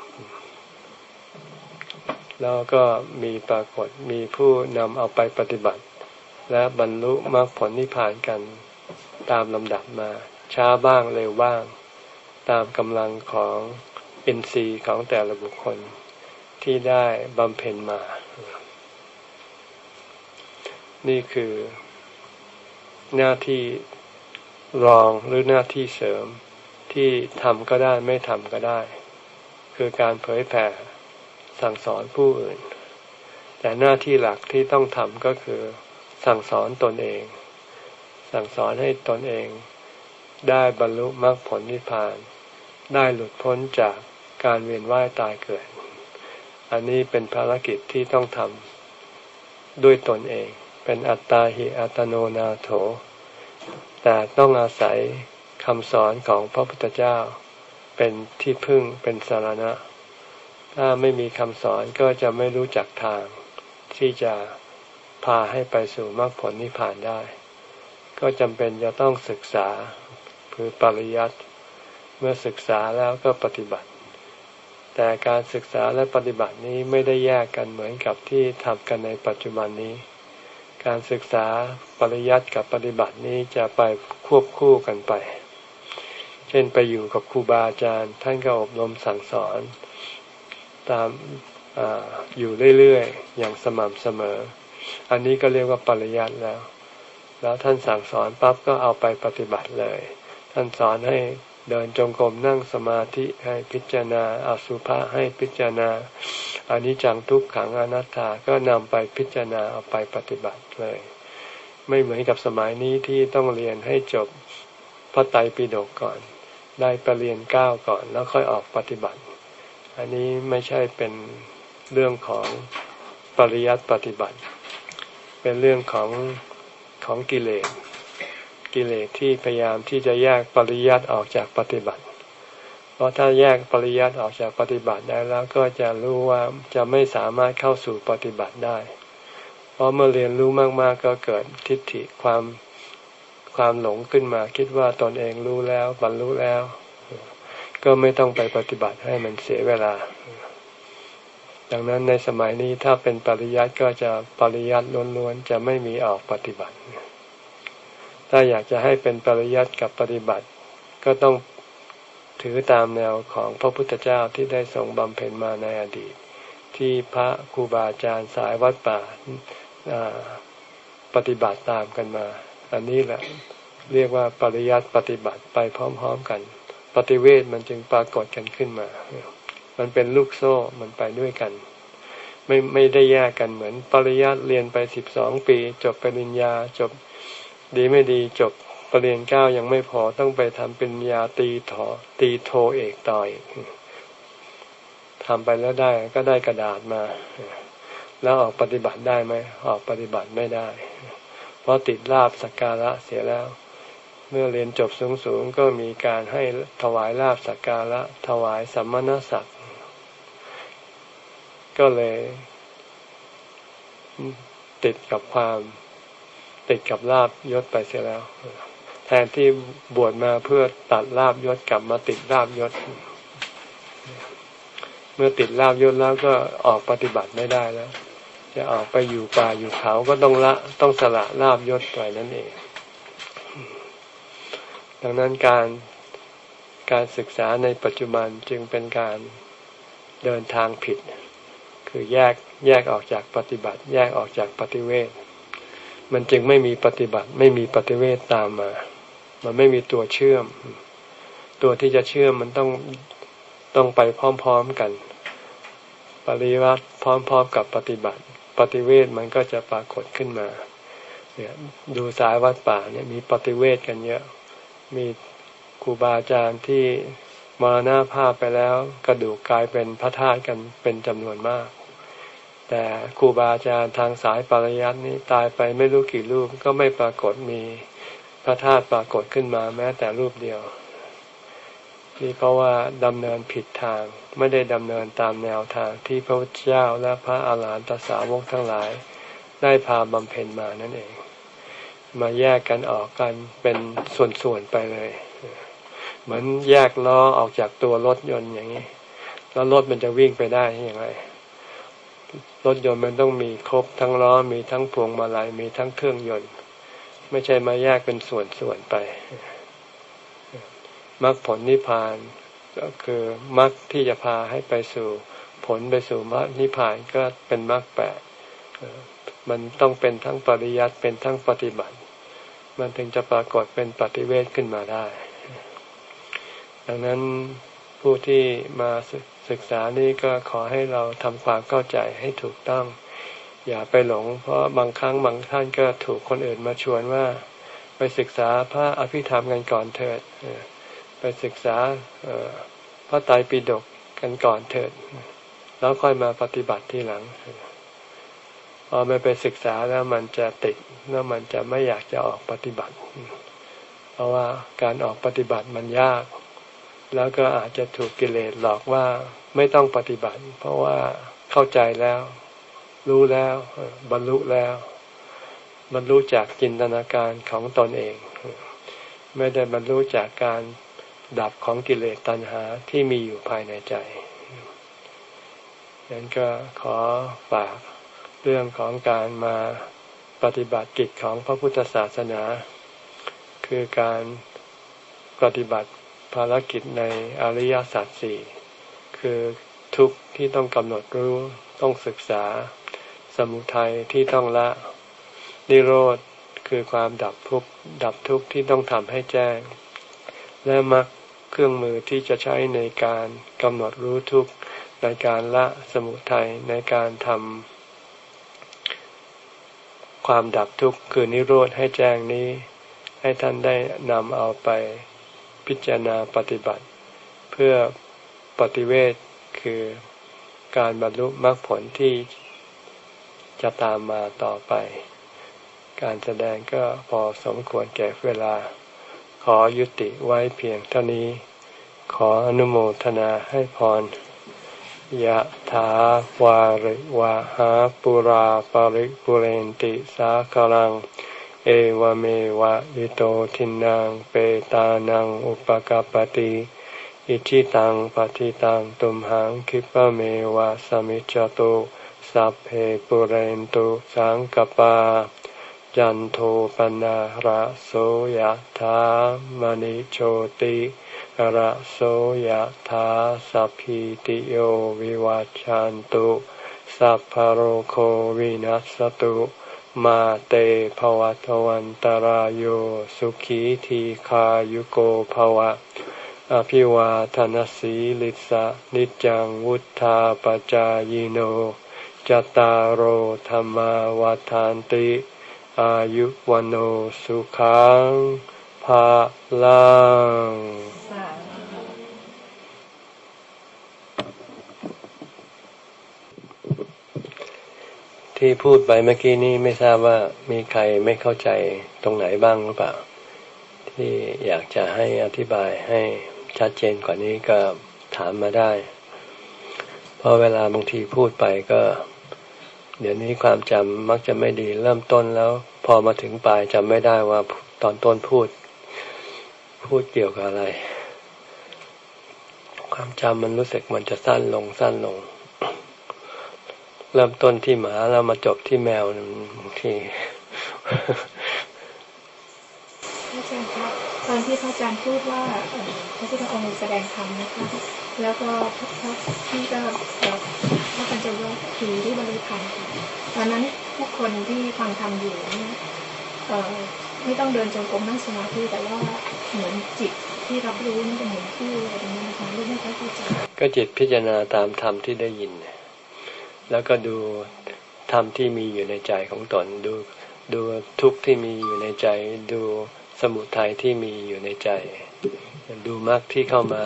แล้วก็มีปรากฏมีผู้นำเอาไปปฏิบัติ และบรรลุมรรคผลนิพพานกันตามลำดับมา ช้าบ้างเร็วบ้าง ตามกำลังของอินทรีย์ของแต่ละบุคคลที่ได้บำเพ็ญมา นี่คือหน้าที่รองหรือหน้าที่เสริมที่ทำก็ได้ไม่ทำก็ได้ คือการเผยแผ่ สั่งสอนผู้อื่น แต่หน้าที่หลักที่ต้องทำก็คือ สั่งสอนตนเอง สั่งสอนให้ตนเอง ได้บรรลุมรรคผลนิพพาน ได้หลุดพ้นจากการเวียนว่ายตายเกิด อันนี้เป็นภารกิจที่ต้องทด้วยตนเอง เป็นอัตตาหิอัตโนนาโถ แต่ต้องอาศัยคำสอนของพระพุทธเจ้า เป็นที่พึ่งเป็นสารณะ ถ้าไม่มีคำสอนก็จะไม่รู้จักทาง ที่จะพาให้ไปสู่มรรคผลนิพพานได้ ก็จำเป็นจะต้องศึกษาคือปริยัติเมื่อศึกษาแล้วก็ปฏิบัติ แต่การศึกษาและปฏิบัตินี้ไม่ได้แยกกันเหมือนกับที่ทำกันในปัจจุบันนี้ การศึกษาปริยัติกับปฏิบัตินี้จะไปควบคู่กันไป เช่นไปอยู่กับครูบาอาจารย์ ท่านก็อบรมสั่งสอน ตามออยู่เรื่อยๆ อย่างสม่ำเสมอ อันนี้ก็เรียกว่าปริยัติแล้ว แล้วท่านสั่งสอนปั๊บก็เอาไปปฏิบัติเลย ท่านสอนให้เดินจงกรมนั่งสมาธิให้พิจารณาอสุภะให้พิจารณาอนิจจังทุกขังอนัตตาก็นำไปพิจารณาเอาไปปฏิบัติเลย ไม่เหมือนกับสมัยนี้ที่ต้องเรียนให้จบพระไตรปิฎกก่อน ได้ไปเรียนเก้าก่อนแล้วค่อยออกปฏิบัติ อันนี้ไม่ใช่เป็นเรื่องของปริยัติปฏิบัติ เป็นเรื่องของของกิเลส กิเลสที่พยายามที่จะแยกปริยัติออกจากปฏิบัติ เพราะถ้าแยกปริยัติออกจากปฏิบัติได้แล้วก็จะรู้ว่าจะไม่สามารถเข้าสู่ปฏิบัติได้ เพราะเมื่อเรียนรู้มากๆ ก็เกิดทิฏฐิความความหลงขึ้นมาคิดว่าตนเองรู้แล้วบรรลุแล้ว ก็ไม่ต้องไปปฏิบัติให้มันเสียเวลา ดังนั้นในสมัยนี้ถ้าเป็นปริยัติก็จะปริยัติล้วนๆจะไม่มีออกปฏิบัติ ถ้าอยากจะให้เป็นปริยัติกับปฏิบัติ ก็ต้องถือตามแนวของพระพุทธเจ้าที่ได้ทรงบำเพ็ญมาในอดีต ที่พระครูบาอาจารย์สายวัดป่าปฏิบัติตามกันมา อันนี้แหละเรียกว่าปริยัติปฏิบัติไปพร้อม ๆ กัน ปฏิเวทมันจึงปรากฏกันขึ้นมา มันเป็นลูกโซ่มันไปด้วยกัน ไม่ไม่ได้แยกกันเหมือนปริยัตเรียนไปสิบสองปี จบปริญญาจบดีไม่ดีจบปรริญญาเก้ายังไม่พอต้องไปทำเป็นยาตีถอตีโทเอกต่อยทำไปแล้วได้ก็ได้กระดาษมา แล้วออกปฏิบัติได้ไหมออกปฏิบัติไม่ได้ เพราะติดลาบสักการะเสียแล้ว เมื่อเรียนจบสูงๆก็มีการให้ถวายลาบสักการะถวายสัมมณศักดิ์ก็เลยติดกับความติดกับลาบยศไปเสียแล้ว แทนที่บวชมาเพื่อตัดลาบยศกลับมาติดลาบยศ เมื่อติดลาบยศแล้วก็ออกปฏิบัติไม่ได้แล้ว จะออกไปอยู่ป่าอยู่เขาก็ต้องละต้องสละลาบยศไปนั่นเอง ดังนั้นการการศึกษาในปัจจุบันจึงเป็นการเดินทางผิด คือแยกแยกออกจากปฏิบัติ แยกออกจากปฏิเวทมันจึงไม่มีปฏิบัติ ไม่มีปฏิเวทตามมา มันไม่มีตัวเชื่อม ตัวที่จะเชื่อมมันต้องต้องไปพร้อมๆกัน ปริวัติพร้อมๆกับปฏิบัติ ปฏิเวทมันก็จะปรากฏขึ้นมาเนี่ยดูสายวัดป่าเนี่ยมีปฏิเวทกันเยอะ มีครูบาอาจารย์ที่มรณาภาพไปแล้วกระดูกกลายเป็นพระธาตุกันเป็นจำนวนมาก แต่ครูบาอาจารย์ทางสายปริยัตินี้ตายไปไม่รู้กี่รูปก็ไม่ปรากฏมีพระธาตุปรากฏขึ้นมาแม้แต่รูปเดียวนี่เพราะว่าดำเนินผิดทางไม่ได้ดำเนินตามแนวทางที่พระพุทธเจ้าและพระอาหารหันตสาวกทั้งหลาย ได้พาบำเพ็ญมานั่นเอง มาแยกกันออกกันเป็นส่วนๆไปเลย เหมือนแยกล้อออกจากตัวรถยนต์อย่างนี้แล้วรถมันจะวิ่งไปได้อย่างไรรถยนต์มันต้องมีครบทั้งล้อมีทั้งพวงมาลัยมีทั้งเครื่องยนต์ ไม่ใช่มาแยกเป็นส่วนๆไปมรรคผลนิพพานก็คือมรรคที่จะพาให้ไปสู่ผลไปสู่มรรคนิพพานก็เป็นมรรคแปดมันต้องเป็นทั้งปริยัติเป็นทั้งปฏิบัติ มันถึงจะปรากฏเป็นปฏิเวทขึ้นมาได้ ดังนั้นผู้ที่มาศึกษานี้ก็ขอให้เราทำความเข้าใจให้ถูกต้อง อย่าไปหลง เพราะบางครั้งบางท่านก็ถูกคนอื่นมาชวนว่าไปศึกษาพระอภิธรรมกันก่อนเถิด ไปศึกษาพระไตรปิฎกกันก่อนเถิด แล้วค่อยมาปฏิบัติทีหลัง อไม่ไปศึกษาแล้วมันจะติดแล้วมันจะไม่อยากจะออกปฏิบัติ เพราะว่าการออกปฏิบัติมันยาก แล้วก็อาจจะถูกกิเลสหลอกว่าไม่ต้องปฏิบัติ เพราะว่าเข้าใจแล้ว รู้แล้ว บรรลุแล้วบรรลุจากจินตนาการของตนเอง ไม่ได้บรรลุจากการดับของกิเลสตัณหาที่มีอยู่ภายในใจดังนั้นก็ขอฝาก เรื่องของการมาปฏิบัติกิจของพระพุทธศาสนา คือการปฏิบัติภารกิจในอริยสัจสี่คือทุกข์ที่ต้องกำหนดรู้ต้องศึกษา สมุทัยที่ต้องละนิโรธคือความดับทุกข์ดับทุกข์ที่ต้องทำให้แจ้ง และมรรคเครื่องมือที่จะใช้ในการกำหนดรู้ทุกข์ในการละสมุทัยในการทำ ความดับทุกข์คือนิโรธให้แจ้งนี้ ให้ท่านได้นำเอาไปพิจารณาปฏิบัติ เพื่อปฏิเวทคือการบรรลุมรรคผลที่จะตามมาต่อไป การแสดงก็พอสมควรแก่เวลา ขอยุติไว้เพียงเท่านี้ ขออนุโมทนาให้พร ยะถาวาริวะหาปุราปาริปุเรนติสาคลัง เอวเมวะอิโตทินังเปตานังอุปกปติอิชิตังปฏิตังตุมหังคิปะเมวะสมิจจตุสัพเพปุเรนตุสังกปา จันโทปนะระโสยถามณิโชติ กระโสยถาสัพพิติโยวิวัจจันตุสัพพโรโควินัสตุมาเตภวัตวันตารโยสุขีทีขายุโกภวะ อภิวาทนสีลิสะนิจังวุธาปจายโนจตารโหธรรมวาทานติ อายุวันโอสุขังภาลัง ที่พูดไปเมื่อกี้นี้ไม่ทราบว่ามีใครไม่เข้าใจตรงไหนบ้างหรือเปล่า ที่อยากจะให้อธิบายให้ชัดเจนกว่านี้ก็ถามมาได้ เพราะเวลาบางทีพูดไปก็ เดี๋ยวนี้ความจำมักจะไม่ดีเริ่มต้นแล้ว พอมาถึงปลายจำไม่ได้ว่าตอนต้นพูด พูดเกี่ยวกับอะไร ความจำมันรู้สึกมันจะสั้นลงสั้นลง เริ่มต้นที่หมาแล้วมาจบที่แมวบางทีอาจารย์ครับตอนที่พระอาจารย์พูดว่าพระพุทธองค์แสดงธรรมนะคะแล้วก็พระที่ก็พระปัญจวัคคีย์ที่บรรลุธรรมตอนนั้นผู้คนที่ฟังธรรมอยู่เนี่ยไม่ต้องเดินจงกรมนั่งสมาธิแต่ว่าเหมือนจิตที่รับรู้นี่เป็นเหมือนที่อะไรอย่างนี้นะคะไม่ค่อยเข้าใจก็จิตพิจารณาตามธรรมที่ได้ยิน แล้วก็ดูธรรมที่มีอยู่ในใจของตนดูดูทุกข์ที่มีอยู่ในใจ ดูสมุทัยที่มีอยู่ในใจ ดูมรรคที่เข้ามา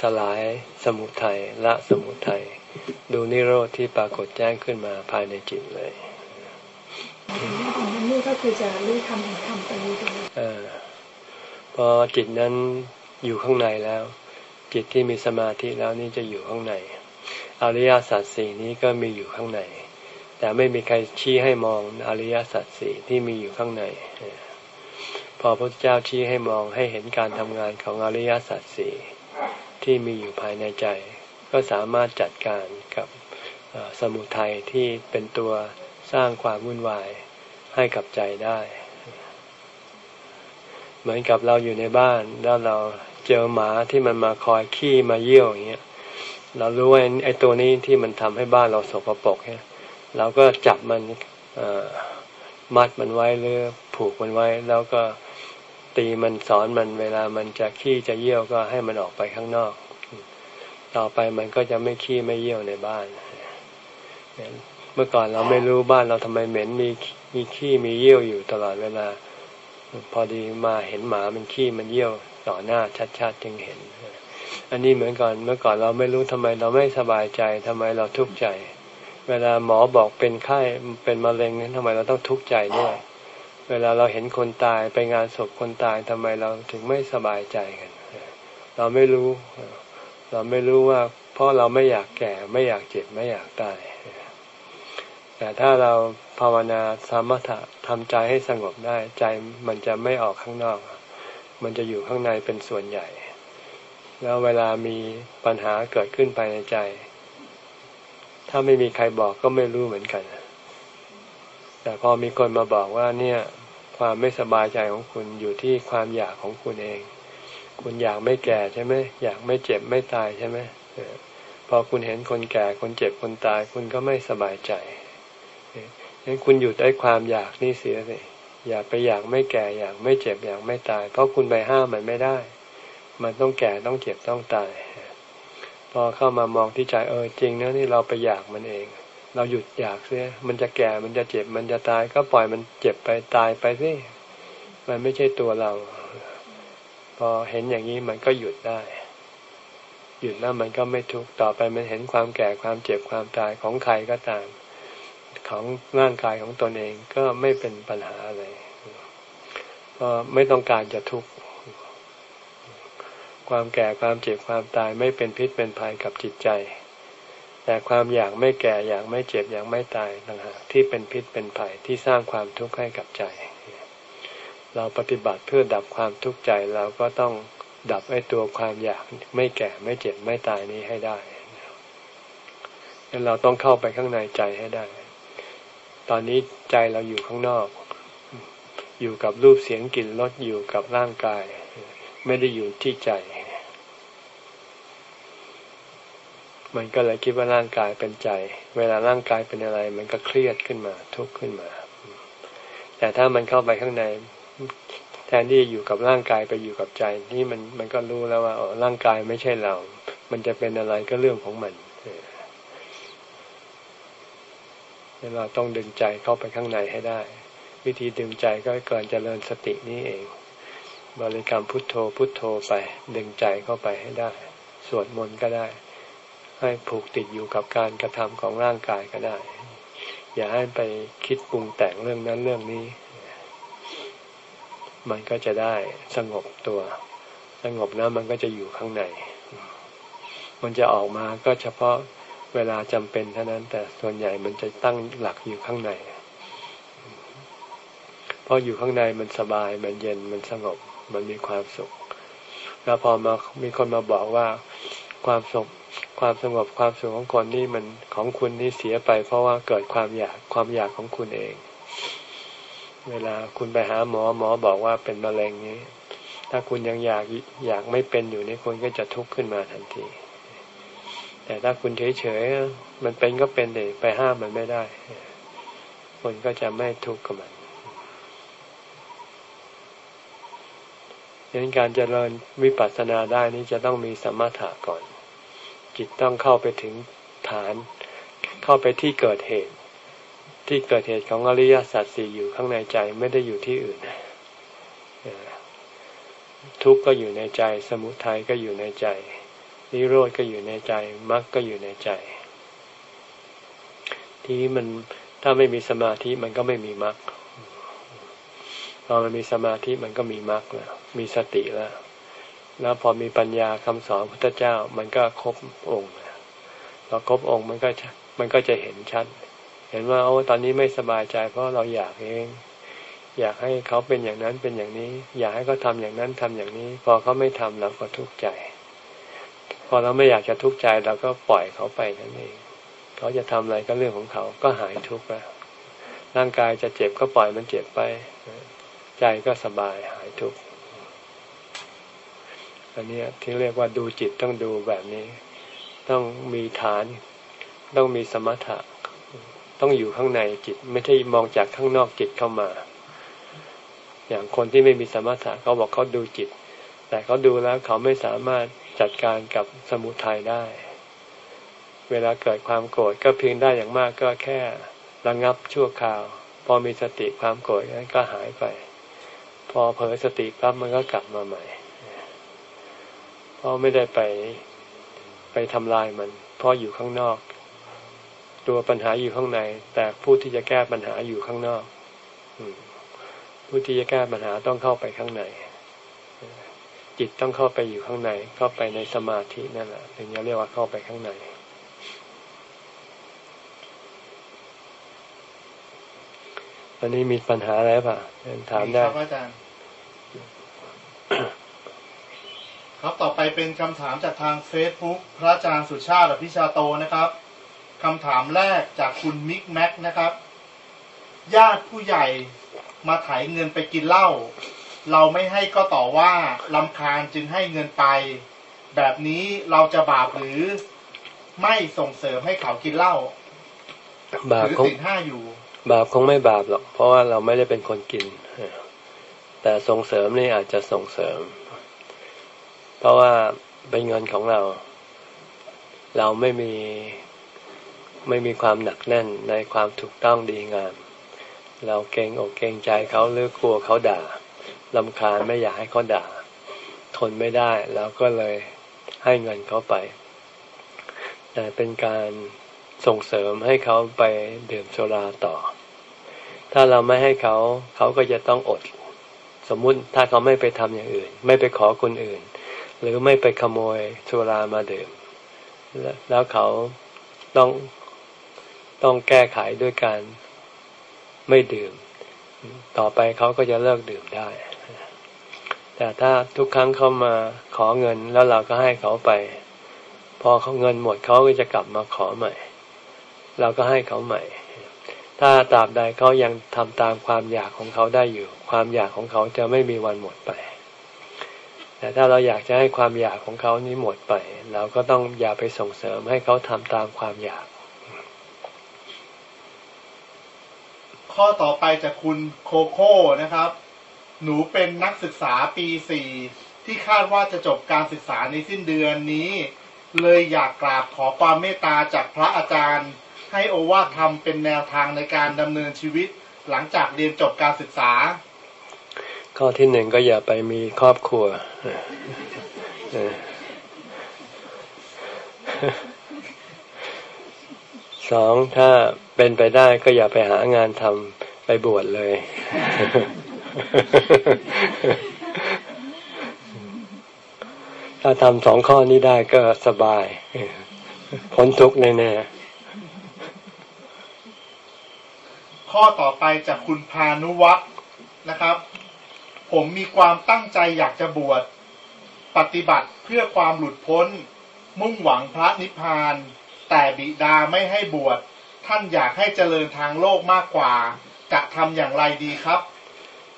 สลายสมุทัยละสมุทัยดูนิโรธที่ปรากฏแจ้งขึ้นมาภายในจิตเลยนี่ก็คือจะรู้ทำทำไปเรื่อยพอจิตนั้นอยู่ข้างในแล้ว จิตที่มีสมาธิแล้วนี่จะอยู่ข้างใน อริยสัจสี่นี้ก็มีอยู่ข้างใน แต่ไม่มีใครชี้ให้มองอริยสัจสี่ที่มีอยู่ข้างใน พอพระเจ้าชี้ให้มองให้เห็นการทำงานของอริยสัจสี่ที่มีอยู่ภายในใจ ก็สามารถจัดการกับสมุทัยที่เป็นตัวสร้างความวุ่นวายให้กับใจได้ เหมือนกับเราอยู่ในบ้านแล้วเราเจอหมาที่มันมาคอยขี้มาเยี่ยวอย่างเงี้ย เรารู้ว่าไอ้ตัวนี้ที่มันทำให้บ้านเราสกปรกเนี่ยเราก็จับมันมัดมันไว้หรือผูกมันไว้ แล้วก็ตีมันสอนมันเวลามันจะขี้จะเยี่ยวก็ให้มันออกไปข้างนอก ต่อไปมันก็จะไม่ขี้ไม่เยี่ยวในบ้าน เมื่อก่อนเราไม่รู้บ้านเราทำไมเหม็นมีมีขี้มีเยี่ยวอยู่ตลอดเวลา พอดีมาเห็นหมามันขี้มันเยี่ยวต่อหน้าชัดๆจึงเห็น อันนี้เหมือนก่อนเมื่อก่อนเราไม่รู้ทำไมเราไม่สบายใจทำไมเราทุกข์ใจ เวลาหมอบอกเป็นไข้เป็นมะเร็งนั้นทำไมเราต้องทุกข์ใจด้วย เวลาเราเห็นคนตายไปงานศพคนตายทำไมเราถึงไม่สบายใจกัน เราไม่รู้ เราไม่รู้ว่า เพราะเราไม่อยากแก่ไม่อยากเจ็บไม่อยากตายแต่ถ้าเราภาวนาสามถะทำใจให้สงบได้ ใจมันจะไม่ออกข้างนอก มันจะอยู่ข้างในเป็นส่วนใหญ่ แล้วเวลามีปัญหาเกิดขึ้นภายในใจ ถ้าไม่มีใครบอกก็ไม่รู้เหมือนกัน แต่พอมีคนมาบอกว่าเนี่ย ความไม่สบายใจของคุณอยู่ที่ความอยากของคุณเอง คุณอยากไม่แก่ใช่ไหมอยากไม่เจ็บไม่ตายใช่ไหมพอคุณเห็นคนแก่คนเจ็บคนตาย คุณก็ไม่สบายใจงั้นคุณอยู่ใต้ความอยากนี่เสียสิอยากไปอยากไม่แก่อยากไม่เจ็บอยากไม่ตาย เพราะคุณไปห้ามมันไม่ได้ มันต้องแก่ต้องเจ็บต้องตาย พอเข้ามามองที่ใจเออจริงนะนี่เราไปอยากมันเอง เราหยุดอยากเสียมันจะแก่มันจะเจ็บมันจะตายก็ปล่อยมันเจ็บไปตายไปสิมันไม่ใช่ตัวเรา พอเห็นอย่างนี้มันก็หยุดได้ หยุดแล้วมันก็ไม่ทุกข์ต่อไปมันเห็นความแก่ความเจ็บความตายของใครก็ตาม ของร่างกายของตนเองก็ไม่เป็นปัญหาอะไรก็ไม่ต้องการจะทุกข์ ความแก่ความเจ็บความตายไม่เป็นพิษเป็นภัยกับจิตใจ แต่ความอยากไม่แก่อยากไม่เจ็บอยากไม่ตายต่างหากที่เป็นพิษเป็นภัยที่สร้างความทุกข์ให้กับใจ เราปฏิบัติเพื่อดับความทุกข์ใจเราก็ต้องดับไอ้ตัวความอยากไม่แก่ไม่เจ็บไม่ตายนี้ให้ได้เราต้องเข้าไปข้างในใจให้ได้ ตอนนี้ใจเราอยู่ข้างนอก อยู่กับรูปเสียงกลิ่นรสอยู่กับร่างกาย ไม่ได้อยู่ที่ใจ มันก็เลยคิดว่าร่างกายเป็นใจ เวลาร่างกายเป็นอะไร มันก็เครียดขึ้นมา ทุกข์ขึ้นมา แต่ถ้ามันเข้าไปข้างใน แทนที่อยู่กับร่างกายไปอยู่กับใจ นี่มันมันก็รู้แล้วว่าร่างกายไม่ใช่เรา มันจะเป็นอะไรก็เรื่องของมันเราต้องดึงใจเข้าไปข้างในให้ได้ วิธีดึงใจก็เกินเจริญสตินี้เอง บริกรรมพุทโธพุทโธไปดึงใจเข้าไปให้ได้ สวดมนต์ก็ได้ ให้ผูกติดอยู่กับการกระทำของร่างกายก็ได้ อย่าให้ไปคิดปรุงแต่งเรื่องนั้นเรื่องนี้ มันก็จะได้สงบตัว สงบนะมันก็จะอยู่ข้างใน มันจะออกมาก็เฉพาะเวลาจำเป็นเท่านั้น แต่ส่วนใหญ่มันจะตั้งหลักอยู่ข้างในเพราะอยู่ข้างในมันสบายมันเย็นมันสงบ มันมีความสุข แล้วพอมามีคนมาบอกว่าความสุขความสงบความสุขของคนนี่มันของคุณนี่เสียไป เพราะว่าเกิดความอยากความอยากของคุณเอง เวลาคุณไปหาหมอหมอบอกว่าเป็นมะเร็งนี้ ถ้าคุณยังอยากอยากไม่เป็นอยู่นี่คุณก็จะทุกข์ขึ้นมาทันที แต่ถ้าคุณเฉยๆมันเป็นก็เป็นเด็ไปห้ามมันไม่ได้คุณก็จะไม่ทุกข์กับมัน ดังนั้นการเจริญวิปัสสนาได้นี้จะต้องมีสมถะก่อน จิตต้องเข้าไปถึงฐาน เข้าไปที่เกิดเหตุ ที่เกิดเหตุของอริยสัจสี่อยู่ข้างในใจไม่ได้อยู่ที่อื่นทุกข์ก็อยู่ในใจ สมุทัยก็อยู่ในใจ นิโรธก็อยู่ในใจ มรรคก็อยู่ในใจ ที่มันถ้าไม่มีสมาธิมันก็ไม่มีมรรค พอมันมีสมาธิมันก็มีมรรคแล้วมีสติแล้ว แล้วพอมีปัญญาคำสอนพุทธเจ้ามันก็ครบองค์พอครบองค์มันก็มันก็จะเห็นชัด เห็นว่าโอ้ตอนนี้ไม่สบายใจ เพราะเราอยากเอง อยากให้เขาเป็นอย่างนั้นเป็นอย่างนี้ อยากให้เขาทาอย่างนั้นทำอย่างนี้ พอเขาไม่ทำเราก็ทุกข์ใจ พอเราไม่อยากจะทุกข์ใจเราก็ปล่อยเขาไปนั่นเองเขาจะทำอะไรก็เรื่องของเขาก็หายทุกข์แล้วร่างกายจะเจ็บก็ปล่อยมันเจ็บไป ใจก็สบายหายทุกข์อันนี้ที่เรียกว่าดูจิตต้องดูแบบนี้ ต้องมีฐาน ต้องมีสมถะ ต้องอยู่ข้างในจิต ไม่ใช่มองจากข้างนอกจิตเข้ามา อย่างคนที่ไม่มีสมถะเขาบอกเขาดูจิต แต่เขาดูแล้วเขาไม่สามารถจัดการกับสมุทัยได้ เวลาเกิดความโกรธก็เพียงได้อย่างมากก็แค่ระงับชั่วคราว พอมีสติความโกรธนั้นก็หายไป อเผลอสติปั๊บมันก็กลับมาใหม่ เพราะไม่ได้ไปไปทำลายมัน เพราะอยู่ข้างนอก ตัวปัญหาอยู่ข้างใน แต่ผู้ที่จะแก้ปัญหาอยู่ข้างนอกผู้ที่จะแก้ปัญหาต้องเข้าไปข้างใน จิตต้องเข้าไปอยู่ข้างใน เข้าไปในสมาธินั่นแหละถึงจะเรียกว่าเข้าไปข้างในวันนี้มีปัญหาอะไรป่ะถามได้ครับอาจารย์ ครับต่อไปเป็นคำถามจากทางเฟซบุ๊กพระอาจารย์สุชาติพิชาโตนะครับคำถามแรกจากคุณมิกแม็กนะครับ ญาติผู้ใหญ่มาไถเงินไปกินเหล้าเราไม่ให้ก็ต่อว่าลำคาญจึงให้เงินไป แบบนี้เราจะบาปหรือไม่ส่งเสริมให้เขากินเหล้าบาปคงห้าอยู่ บาปคงไม่บาปหรอกเพราะว่าเราไม่ได้เป็นคนกิน แต่ส่งเสริมนี่อาจจะส่งเสริม เพราะว่าเป็นเงินของเรา เราไม่มีไม่มีความหนักแน่นในความถูกต้องดีงาม เราเกรงอกเกรงใจเขาหรือกลัวเขาด่าลำคาญไม่อยากให้เขาด่า ทนไม่ได้แล้วก็เลยให้เงินเขาไป แต่เป็นการส่งเสริมให้เขาไปดื่มโซราต่อ ถ้าเราไม่ให้เขา เขาก็จะต้องอด สมมุติถ้าเขาไม่ไปทำอย่างอื่น ไม่ไปขอคนอื่น หรือไม่ไปขโมยโซรามาดื่มแล้วเขาต้องต้องแก้ไขด้วยการไม่ดื่ม ต่อไปเขาก็จะเลิกดื่มได้ แต่ถ้าทุกครั้งเขามาขอเงินแล้วเราก็ให้เขาไป พอเขาเงินหมดเขาก็จะกลับมาขอใหม่ เราก็ให้เขาใหม่ ถ้าตราบใดเขายังทำตามความอยากของเขาได้อยู่ ความอยากของเขาจะไม่มีวันหมดไป แต่ถ้าเราอยากจะให้ความอยากของเขานี้หมดไป เราก็ต้องอย่าไปส่งเสริมให้เขาทำตามความอยาก ข้อต่อไปจากคุณโคโค่นะครับ หนูเป็นนักศึกษาปีสี่ที่คาดว่าจะจบการศึกษาในสิ้นเดือนนี้ เลยอยากกราบขอความเมตตาจากพระอาจารย์ ให้โอวาทธรรมเป็นแนวทางในการดำเนินชีวิตหลังจากเรียนจบการศึกษา ข้อที่หนึ่งก็อย่าไปมีครอบครัว สองถ้าเป็นไปได้ก็อย่าไปหางานทำไปบวชเลย ถ้าทำสองข้อนี้ได้ก็สบาย พ้นทุกข์แน่ๆ ข้อต่อไปจากคุณพานุวัฒนะครับ ผมมีความตั้งใจอยากจะบวชปฏิบัติเพื่อความหลุดพ้น มุ่งหวังพระนิพพาน แต่บิดาไม่ให้บวชท่านอยากให้เจริญทางโลกมากกว่า จะทำอย่างไรดีครับ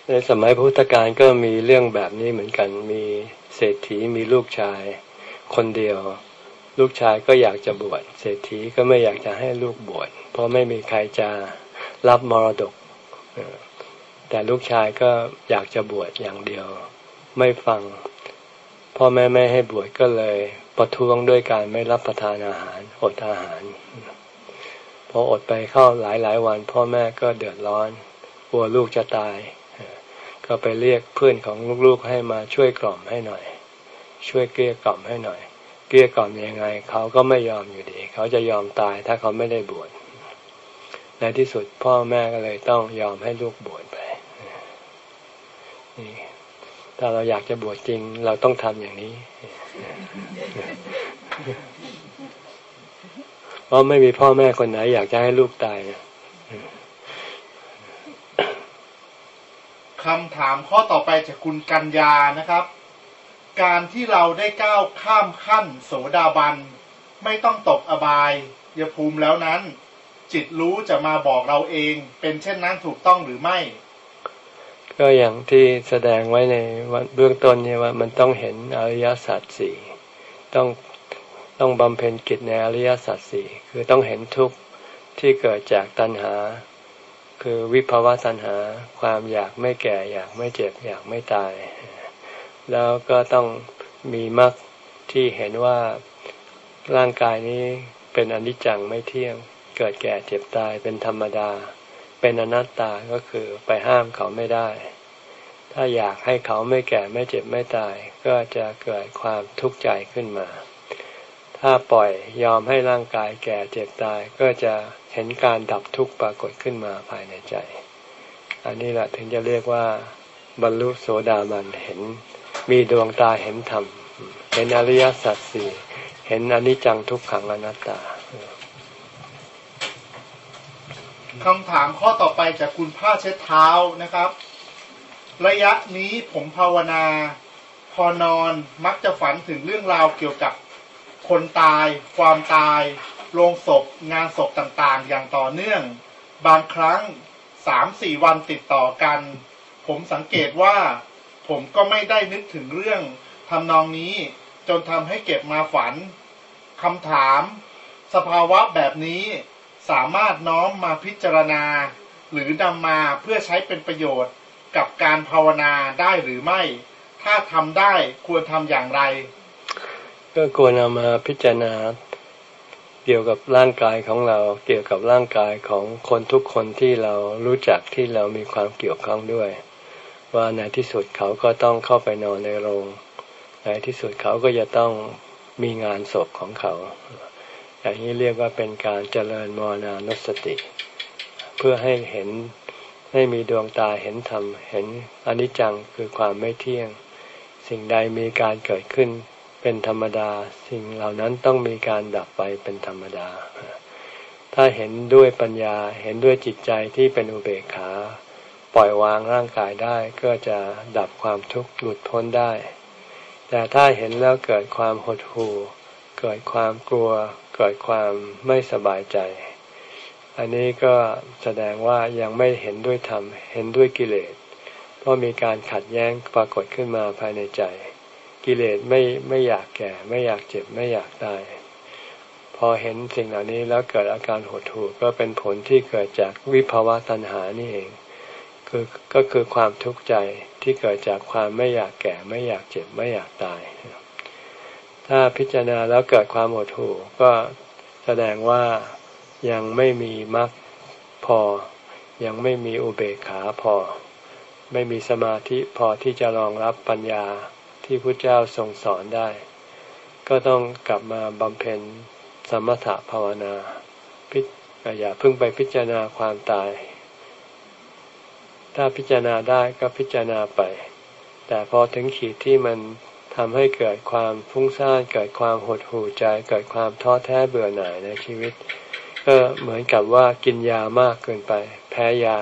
ในสมัยพุทธกาลก็มีเรื่องแบบนี้เหมือนกันมีเศรษฐีมีลูกชาย คนเดียว ลูกชายก็อยากจะบวชเศรษฐีก็ไม่อยากจะให้ลูกบวชเพราะไม่มีใครจะ รับมรดก แต่ลูกชายก็อยากจะบวชอย่างเดียว ไม่ฟัง พ่อแม่ไม่ให้บวชก็เลยประท้วงด้วยการไม่รับประทานอาหารอดอาหารพออดไปเข้าหลายหลายวัน พ่อแม่ก็เดือดร้อนกลัวลูกจะตาย ก็ไปเรียกเพื่อนของลูกๆให้มาช่วยกล่อมให้หน่อย ช่วยเกลี้ยกล่อมให้หน่อย เกลี้ยกล่อมยังไง เขาก็ไม่ยอมอยู่ดี เขาจะยอมตายถ้าเขาไม่ได้บวช ในที่สุดพ่อแม่ก็เลยต้องยอมให้ลูกบวชไปนี่ถ้าเราอยากจะบวชจริง เราต้องทำอย่างนี้ เพราะไม่มีพ่อแม่คนไหน อยากจะให้ลูกตายคำถามข้อต่อไปจากคุณกัญญานะครับ การที่เราได้ก้าวข้ามขั้น โสดาบัน ไม่ต้องตกอบายยภูมิแล้วนั้น จิตรู้จะมาบอกเราเอง เป็นเช่นนั้นถูกต้องหรือไม่ ก็อย่างที่แสดงไว้ในเบื้องต้นเนี่ยว่ามันต้องเห็นอริยสัจสี่ต้องต้องบำเพ็ญกิจในอริยสัจสี่คือต้องเห็นทุกข์ที่เกิดจากตัณหา คือวิภวะตัณหา ความอยากไม่แก่อยากไม่เจ็บอยากไม่ตาย แล้วก็ต้องมีมรรคที่เห็นว่าร่างกายนี้เป็นอนิจจังไม่เที่ยง เกิดแก่เจ็บตายเป็นธรรมดา เป็นอนัตตาก็คือไปห้ามเขาไม่ได้ ถ้าอยากให้เขาไม่แก่ไม่เจ็บไม่ตาย ก็จะเกิดความทุกข์ใจขึ้นมา ถ้าปล่อยยอมให้ร่างกายแก่เจ็บตายก็จะเห็นการดับทุกข์ปรากฏขึ้นมาภายในใจ อันนี้แหละถึงจะเรียกว่า บรรลุโสดาบันเห็น มีดวงตาเห็นธรรม เห็นอริยสัจสี่เห็นอนิจจังทุกขังอนัตตา คำถามข้อต่อไปจากคุณผ้าเช็ดเท้านะครับ ระยะนี้ผมภาวนา พอนอนมักจะฝันถึงเรื่องราวเกี่ยวกับคนตาย ความตาย โรงศพ งานศพต่างๆ อย่างต่อเนื่อง บางครั้งสามสี่วันติดต่อกัน ผมสังเกตว่า ผมก็ไม่ได้นึกถึงเรื่องทำนองนี้ จนทำให้เก็บมาฝันคำถาม สภาวะแบบนี้ สามารถน้อมมาพิจารณา หรือนำมาเพื่อใช้เป็นประโยชน์กับการภาวนาได้หรือไม่ ถ้าทำได้ควรทำอย่างไร ก็ควรเอามาพิจารณาเกี่ยวกับร่างกายของเรา เกี่ยวกับร่างกายของคนทุกคนที่เรารู้จักที่เรามีความเกี่ยวข้องด้วย ว่าในที่สุดเขาก็ต้องเข้าไปนอนในโรงในที่สุดเขาก็จะต้องมีงานศพของเขา อย่างนี้เรียกว่าเป็นการเจริญมรณานุสติ เพื่อให้เห็นให้มีดวงตาเห็นธรรม เห็นอนิจจังคือความไม่เที่ยง สิ่งใดมีการเกิดขึ้นเป็นธรรมดา สิ่งเหล่านั้นต้องมีการดับไปเป็นธรรมดา ถ้าเห็นด้วยปัญญาเห็นด้วยจิตใจที่เป็นอุเบกขา ปล่อยวางร่างกายได้ก็จะดับความทุกข์หลุดพ้นได้ แต่ถ้าเห็นแล้วเกิดความหดหู่ เกิดความกลัว เกิดความไม่สบายใจ อันนี้ก็แสดงว่ายังไม่เห็นด้วยธรรม เห็นด้วยกิเลส เพราะมีการขัดแย้งปรากฏขึ้นมาภายในใจ กิเลสไม่ไม่อยากแก่ ไม่อยากเจ็บไม่อยากตาย พอเห็นสิ่งเหล่านี้แล้วเกิดอาการหดหู่ก็เป็นผลที่เกิดจากวิภาวะตัณหานี่เองคือก็คือความทุกข์ใจที่เกิดจากความไม่อยากแก่ ไม่อยากเจ็บไม่อยากตาย ถ้าพิจารณาแล้วเกิดความหดหู่ก็แสดงว่ายังไม่มีมรรคพอ ยังไม่มีอุเบกขาพอ ไม่มีสมาธิพอที่จะรองรับปัญญาที่พระเจ้าทรงสอนได้ ก็ต้องกลับมาบำเพ็ญสมถะภาวนาพิอย่าเพิ่งไปพิจารณาความตาย ถ้าพิจารณาได้ก็พิจารณาไป แต่พอถึงขีดที่มัน ทำให้เกิดความฟุ้งซ่านเกิดความหดหู่ใจ เกิดความท้อแท้เบื่อหน่ายในชีวิต ก็เหมือนกับว่ากินยามากเกินไป แพ้ยา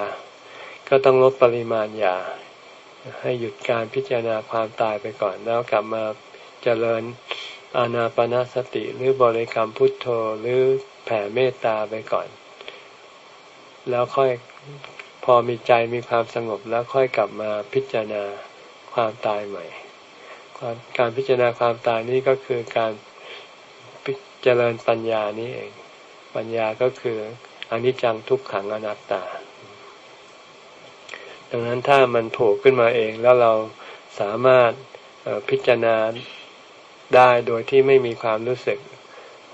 ก็ต้องลดปริมาณยา ให้หยุดการพิจารณาความตายไปก่อน แล้วกลับมาเจริญอานาปนาสติหรือบริกรรมพุทโธหรือแผ่เมตตาไปก่อน แล้วค่อยพอมีใจมีความสงบแล้วค่อยกลับมาพิจารณาความตายใหม่ การพิจารณาความตายนี้ก็คือการเจริญปัญญานี้เอง ปัญญาก็คืออนิจจังทุกขังอนัตตา ดังนั้นถ้ามันโผล่ขึ้นมาเองแล้วเราสามารถพิจารณาได้โดยที่ไม่มีความรู้สึก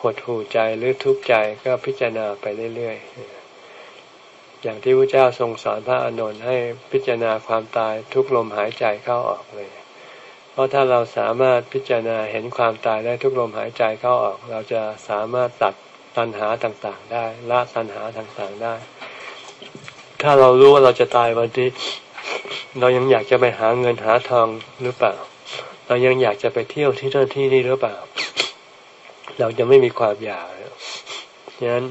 หดหู่ใจหรือทุกข์ใจก็พิจารณาไปเรื่อยๆ อย่างที่พระเจ้าทรงสอนพระอานนท์ให้พิจารณาความตายทุกลมหายใจเข้าออกเลย ราะถ้าเราสามารถพิจารณาเห็นความตายได้ทุกลมหายใจเข้าออก เราจะสามารถตัดตัณหาต่างๆ ได้ละตัณหาต่างๆได้ ถ้าเรารู้ว่าเราจะตายวันที่เรายังอยากจะไปหาเงินหาทองหรือเปล่า เรายังอยากจะไปเที่ยวที่นั่นที่นี่หรือเปล่า เราจะไม่มีความอยากฉะนั้น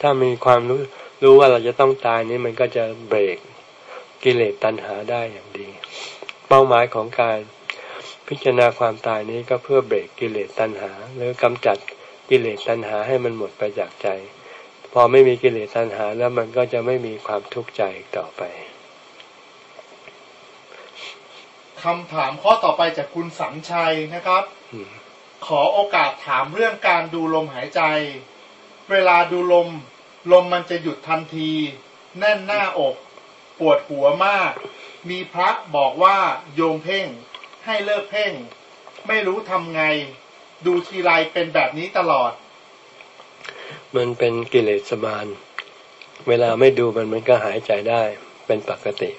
ถ้ามีความรู้รู้ว่าเราจะต้องตายนี้มันก็จะเบรกกิเลสตัณหาได้อย่างดี เป้าหมายของการ พิจารณาความตายนี้ก็เพื่อเบรกกิเลสตัณหา หรือกำจัดกิเลสตัณหาให้มันหมดไปจากใจ พอไม่มีกิเลสตัณหาแล้วมันก็จะไม่มีความทุกข์ใจต่อไปคำถามข้อต่อไปจากคุณสังชัยนะครับ ขอโอกาสถามเรื่องการดูลมหายใจ เวลาดูลม ลมมันจะหยุดทันที แน่นหน้าอก ปวดหัวมาก มีพระบอกว่าโยมเพ่ง ให้เลิกเพ่ง ไม่รู้ทำไง ดูทีไรเป็นแบบนี้ตลอด มันเป็นกิเลสมาน เวลาไม่ดูมันมันก็หายใจได้เป็นปกติ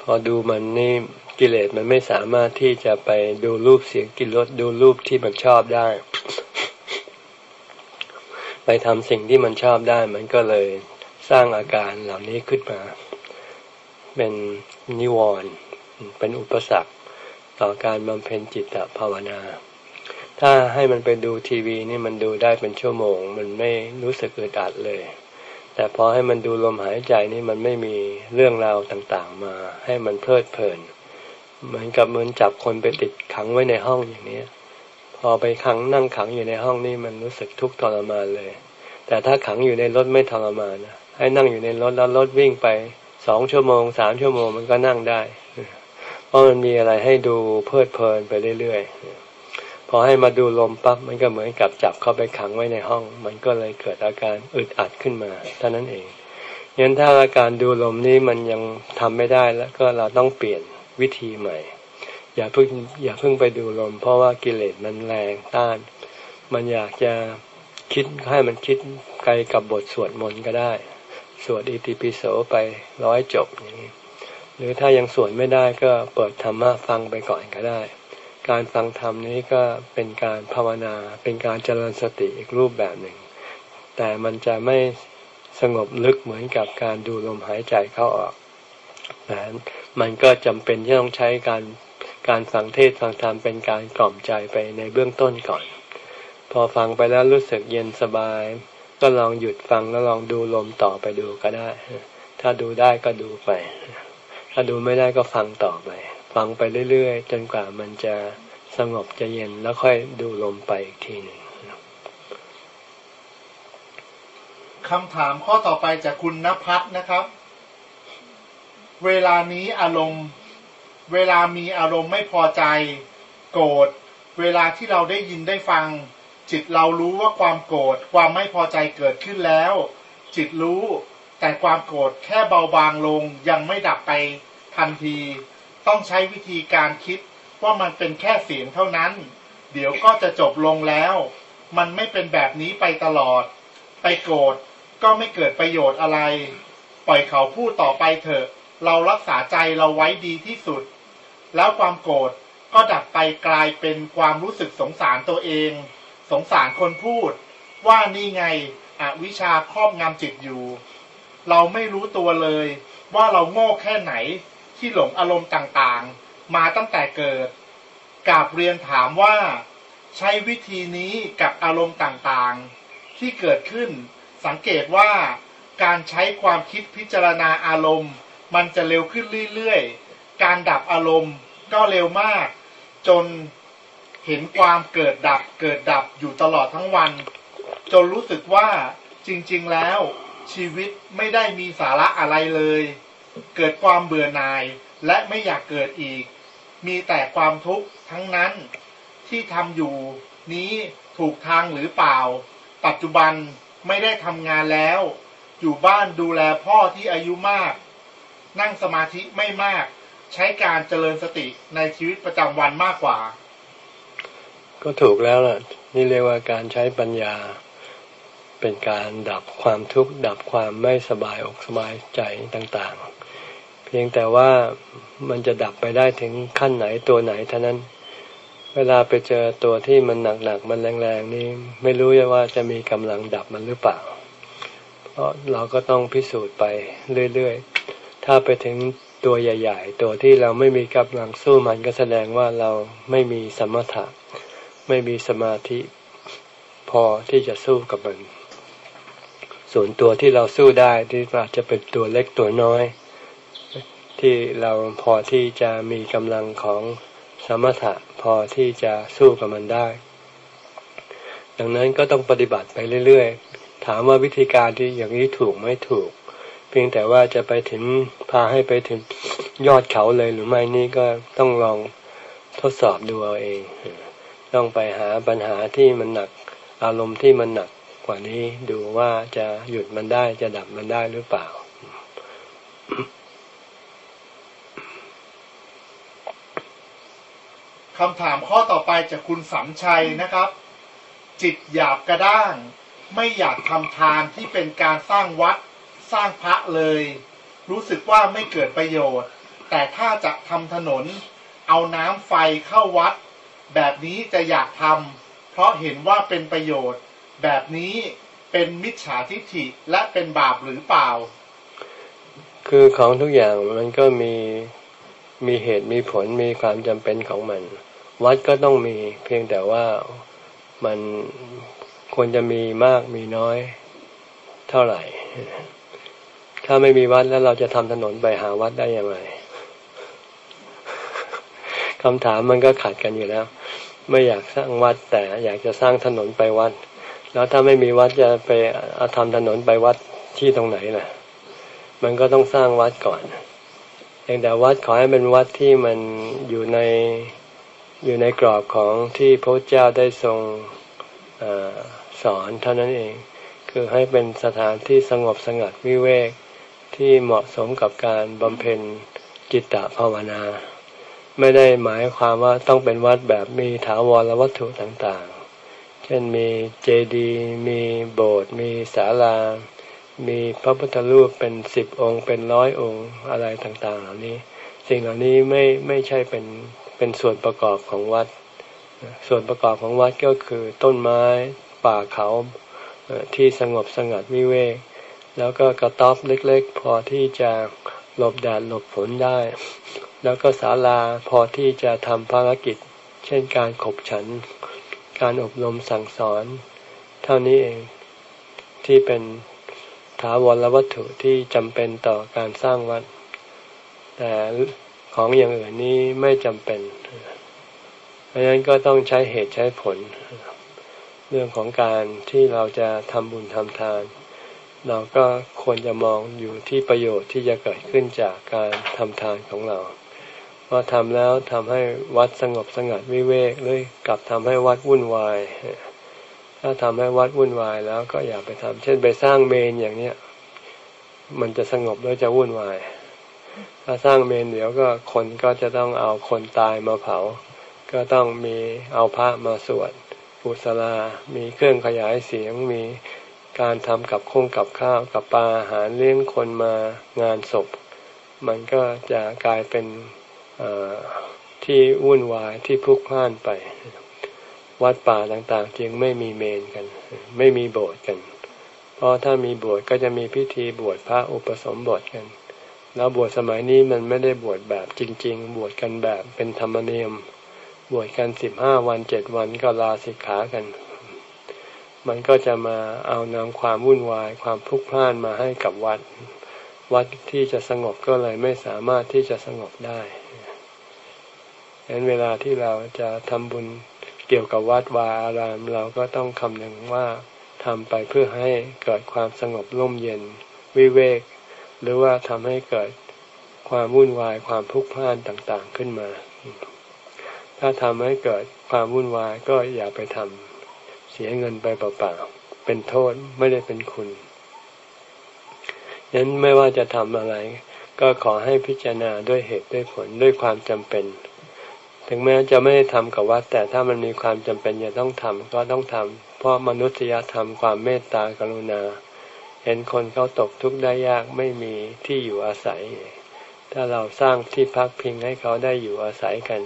พอดูมันนี่กิเลสมันไม่สามารถที่จะไปดูรูปเสียงกินรสดูรูปที่มันชอบได้ ไปทำสิ่งที่มันชอบได้ มันก็เลยสร้างอาการเหล่านี้ขึ้นมา เป็นนิวรณ์เป็นอุปสรรค ต่อการบำเพ็ญจิตภาวนา ถ้าให้มันไปดูทีวีนี่มันดูได้เป็นชั่วโมง มันไม่รู้สึกอึดอัดเลย แต่พอให้มันดูลมหายใจนี่มันไม่มีเรื่องราวต่างๆมา ให้มันเพลิดเพลิน เหมือนกับเหมือนจับคนไปติดขังไว้ในห้องอย่างนี้พอไปขังนั่งขังอยู่ในห้องนี่มันรู้สึกทุกข์ทรมานเลย แต่ถ้าขังอยู่ในรถไม่ทรมานนะให้นั่งอยู่ในรถแล้วรถวิ่งไปสองชั่วโมงสามชั่วโมงมันก็นั่งได้ เพราะมันมีอะไรให้ดูเพลิดเพลินไปเรื่อยๆ พอให้มาดูลมปั๊บมันก็เหมือนกับจับเข้าไปขังไว้ในห้อง มันก็เลยเกิดอาการอึดอัดขึ้นมาเท่านั้นเองยันถ้าอาการดูลมนี้มันยังทำไม่ได้แล้วก็เราต้องเปลี่ยนวิธีใหม่ อย่าเพิ่งอย่าเพิ่งไปดูลม เพราะว่ากิเลสมันแรงต้าน มันอยากจะคิดให้มันคิดไกลกับบทสวดมนต์ก็ได้ สวดอิติปิโสไปร้อยจบอย่างนี้ หรือถ้ายังสวดไม่ได้ก็เปิดธรรมะฟังไปก่อนก็ได้ การฟังธรรมนี้ก็เป็นการภาวนา เป็นการเจริญสติอีกรูปแบบหนึ่ง แต่มันจะไม่สงบลึกเหมือนกับการดูลมหายใจเข้าออกแต่มันก็จำเป็นที่ต้องใช้การการฟังเทศฟังธรรมเป็นการกล่อมใจไปในเบื้องต้นก่อน พอฟังไปแล้วรู้สึกเย็นสบาย ก็ลองหยุดฟังแล้วลองดูลมต่อไปดูก็ได้ ถ้าดูได้ก็ดูไป ถ้าดูไม่ได้ก็ฟังต่อไป ฟังไปเรื่อยๆ จนกว่ามันจะสงบจะเย็นแล้วค่อยดูลมไปอีกทีหนึ่งคำถามข้อต่อไปจากคุณนภัทรนะครับ เวลานี้อารมณ์ เวลามีอารมณ์ไม่พอใจ โกรธ เวลาที่เราได้ยินได้ฟัง จิตเรารู้ว่าความโกรธความไม่พอใจเกิดขึ้นแล้ว จิตรู้ แต่ความโกรธแค่เบาบางลงยังไม่ดับไปทันที ต้องใช้วิธีการคิดว่ามันเป็นแค่เสียงเท่านั้น เดี๋ยวก็จะจบลงแล้ว มันไม่เป็นแบบนี้ไปตลอด ไปโกรธก็ไม่เกิดประโยชน์อะไร ปล่อยเขาพูดต่อไปเถอะ เรารักษาใจเราไว้ดีที่สุด แล้วความโกรธก็ดับไปกลายเป็นความรู้สึกสงสารตัวเอง สงสารคนพูด ว่านี่ไงอวิชาครอบงำจิตอยู่ เราไม่รู้ตัวเลย ว่าเราโง่แค่ไหนที่หลงอารมณ์ต่างๆ มาตั้งแต่เกิดกาบเรียนถามว่า ใช้วิธีนี้กับอารมณ์ต่างๆ ที่เกิดขึ้น สังเกตว่าการใช้ความคิดพิจารณาอารมณ์ มันจะเร็วขึ้นเรื่อยๆ การดับอารมณ์ก็เร็วมาก จนเห็นความเกิดดับเกิดดับอยู่ตลอดทั้งวัน จนรู้สึกว่าจริงๆแล้ว ชีวิตไม่ได้มีสาระอะไรเลย เกิดความเบื่อหน่ายและไม่อยากเกิดอีก มีแต่ความทุกข์ทั้งนั้นที่ทำอยู่นี้ถูกทางหรือเปล่า ปัจจุบันไม่ได้ทำงานแล้ว อยู่บ้านดูแลพ่อที่อายุมาก นั่งสมาธิไม่มาก ใช้การเจริญสติในชีวิตประจำวันมากกว่า ก็ถูกแล้วล่ะ นี่เรียกว่าการใช้ปัญญา เป็นการดับความทุกข์ดับความไม่สบายอกสบายใจต่างๆ เพียงแต่ว่ามันจะดับไปได้ถึงขั้นไหนตัวไหนเท่านั้น เวลาไปเจอตัวที่มันหนักๆมันแรงๆนี่ไม่รู้ว่าจะมีกำลังดับมันหรือเปล่า เพราะเราก็ต้องพิสูจน์ไปเรื่อยๆ ถ้าไปถึงตัวใหญ่ ๆ ตัวที่เราไม่มีกำลังสู้มันก็แสดงว่าเราไม่มีสมถะไม่มีสมาธิพอที่จะสู้กับมัน ส่วนตัวที่เราสู้ได้ที่อาจจะเป็นตัวเล็กตัวน้อย ที่เราพอที่จะมีกำลังของสมถะพอที่จะสู้กับมันได้ ดังนั้นก็ต้องปฏิบัติไปเรื่อยๆ ถามว่าวิธีการที่อย่างนี้ถูกไม่ถูก เพียงแต่ว่าจะไปถึงพาให้ไปถึงยอดเขาเลยหรือไม่นี่ก็ต้องลองทดสอบดูเอาเอง ต้องไปหาปัญหาที่มันหนักอารมณ์ที่มันหนักก ว่านี้ดูว่าจะหยุดมันได้จะดับมันได้หรือเปล่า คำถามข้อต่อไปจากคุณสัมชัยนะครับ จิตหยาบกระด้าง ไม่อยากทำทานที่เป็นการสร้างวัดสร้างพระเลย รู้สึกว่าไม่เกิดประโยชน์ แต่ถ้าจะทำถนน เอาน้ำไฟเข้าวัด แบบนี้จะอยากทำเพราะเห็นว่าเป็นประโยชน์ แบบนี้เป็นมิจฉาทิฏฐิและเป็นบาปหรือเปล่า คือของทุกอย่างมันก็มีมีเหตุมีผลมีความจำเป็นของมัน วัดก็ต้องมีเพียงแต่ว่ามันควรจะมีมากมีน้อยเท่าไหร่ ถ้าไม่มีวัดแล้วเราจะทำถนนไปหาวัดได้อย่างไรคำถามมันก็ขัดกันอยู่แล้ว ไม่อยากสร้างวัดแต่อยากจะสร้างถนนไปวัด แล้วถ้าไม่มีวัดจะไปอาทำถนนไปวัดที่ตรงไหนล่ะ มันก็ต้องสร้างวัดก่อนเองแต่วัดขอให้เป็นวัดที่มันอยู่ในอยู่ในกรอบของที่พระเจ้าได้ทรงอสอนเท่านั้นเอง คือให้เป็นสถานที่สงบสงัดวิเวกที่เหมาะสมกับการบำเพ็ญจิตตภาวนา ไม่ได้หมายความว่าต้องเป็นวัดแบบมีถาวรวัตถุต่างๆ ช่นมีเจดีย์มีโบสถ์มีศาลา มีพระพุทธรูปเป็นสิบองค์เป็นร้อยองค์อะไรต่างๆ เหล่านี้ สิ่งเหล่านี้ไม่ไม่ใช่เป็นเป็นส่วนประกอบของวัด ส่วนประกอบของวัดก็คือต้นไม้ป่าเขาที่สงบสงัดวิเวก แล้วก็กระต๊อบเล็ก ๆ พอที่จะหลบแดดหลบฝนได้ แล้วก็ศาลาพอที่จะทำภารกิจ เช่นการขบฉัน การอบรมสั่งสอน เท่านี้เองที่เป็นถาวรวัตถุที่จำเป็นต่อการสร้างวัด แต่ของอย่างอื่นนี้ไม่จำเป็น เพราะฉะนั้นก็ต้องใช้เหตุใช้ผล เรื่องของการที่เราจะทำบุญทำทาน เราก็ควรจะมองอยู่ที่ประโยชน์ที่จะเกิดขึ้นจากการทำทานของเรา ว่าทำแล้วทำให้วัดสงบสงัดวิเวกหรือกลับทำให้วัดวุ่นวาย ถ้าทำให้วัดวุ่นวายแล้วก็อย่าไปทำเช่นไปสร้างเมนอย่างเนี้ยมันจะสงบแล้วจะวุ่นวาย ถ้าสร้างเมนเดี๋ยวก็คนก็จะต้องเอาคนตายมาเผา ก็ต้องมีเอาพระมาสวดปุสลา มีเครื่องขยายเสียง มีการทำกับคงกับข้าวกับปลาอาหารเลี้ยงคนมางานศพ มันก็จะกลายเป็น ที่วุ่นวายที่พลุกพล่านไป วัดป่าต่างๆ จึงไม่มีเมนกัน ไม่มีโบสถ์กัน เพราะถ้ามีโบสถ์ก็จะมีพิธีบวชพระอุปสมบทกัน แล้วบวชสมัยนี้มันไม่ได้บวชแบบจริง ๆ บวชกันแบบเป็นธรรมเนียม บวชกันสิบห้าวันเจ็ดวันก็ลาสิกขากัน มันก็จะมาเอานำความวุ่นวายความพลุกพล่านมาให้กับวัด วัดที่จะสงบก็เลยไม่สามารถที่จะสงบได้ ดังนั้นเวลาที่เราจะทำบุญเกี่ยวกับวัดวาอาราม เราก็ต้องคำนึงว่าทำไปเพื่อให้เกิดความสงบร่มเย็นวิเวก หรือว่าทำให้เกิดความวุ่นวายความพุกพ่านต่างๆขึ้นมา ถ้าทำให้เกิดความวุ่นวายก็อย่าไปทำเสียเงินไปเปล่าๆเป็นโทษไม่ได้เป็นคุณยันไม่ว่าจะทำอะไร ก็ขอให้พิจารณาด้วยเหตุด้วยผลด้วยความจำเป็น ถึงแม้จะไม่ได้ทำกับวัด แต่ถ้ามันมีความจำเป็นจะต้องทำก็ต้องทำเพราะมนุษยธรรมความเมตตากรุณา เห็นคนเขาตกทุกข์ได้ยากไม่มีที่อยู่อาศัย ถ้าเราสร้างที่พักพิงให้เขาได้อยู่อาศัยกัน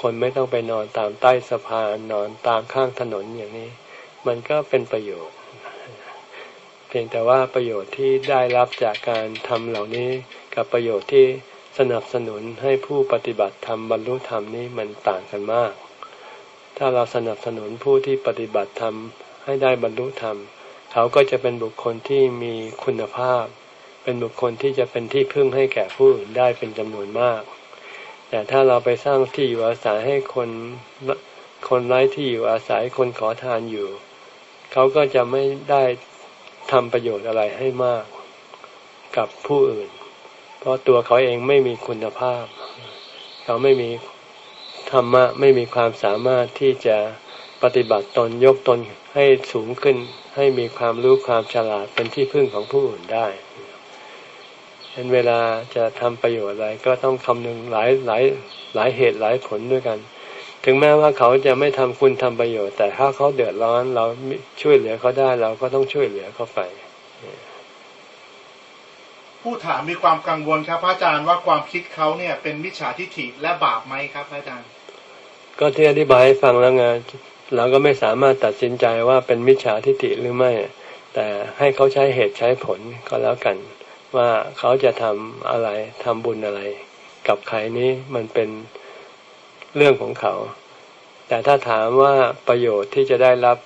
คนไม่ต้องไปนอนตามใต้สะพานนอนตามข้างถนนอย่างนี้ มันก็เป็นประโยชน์ เพียงแต่ว่าประโยชน์ที่ได้รับจากการทำเหล่านี้กับประโยชน์ที่ สนับสนุนให้ผู้ปฏิบัติธรรมบรรลุธรรมนี้มันต่างกันมาก ถ้าเราสนับสนุนผู้ที่ปฏิบัติธรรมให้ได้บรรลุธรรม เขาก็จะเป็นบุคคลที่มีคุณภาพ เป็นบุคคลที่จะเป็นที่พึ่งให้แก่ผู้อื่นได้เป็นจำนวนมาก แต่ถ้าเราไปสร้างที่อยู่อาศัยให้คนคนไร้ที่อยู่อาศัยคนขอทานอยู่ เขาก็จะไม่ได้ทำประโยชน์อะไรให้มากกับผู้อื่น เพราะตัวเขาเองไม่มีคุณภาพ เขาไม่มีธรรมะไม่มีความสามารถที่จะปฏิบัติตนยกตนให้สูงขึ้น ให้มีความรู้ความฉลาดเป็นที่พึ่งของผู้อื่นได้เห็นเวลาจะทำประโยชน์อะไรก็ต้องคำนึงหลายหลายหลายเหตุหลายผลด้วยกัน ถึงแม้ว่าเขาจะไม่ทำคุณทำประโยชน์ แต่ถ้าเขาเดือดร้อนเราช่วยเหลือเขาได้เราก็ต้องช่วยเหลือเขาไป ผู้ถามมีความกังวลครับพระอาจารย์ว่าความคิดเขาเนี่ยเป็นมิจฉาทิฏฐิและบาปไหมครับพระอาจารย์ ก็ที่อธิบายให้ฟังแล้วไงเราก็ไม่สามารถตัดสินใจว่าเป็นมิจฉาทิฏฐิหรือไม่ แต่ให้เขาใช้เหตุใช้ผลก็แล้วกัน ว่าเขาจะทำอะไรทำบุญอะไร กับใครนี้มันเป็นเรื่องของเขา แต่ถ้าถามว่าประโยชน์ที่จะได้รับ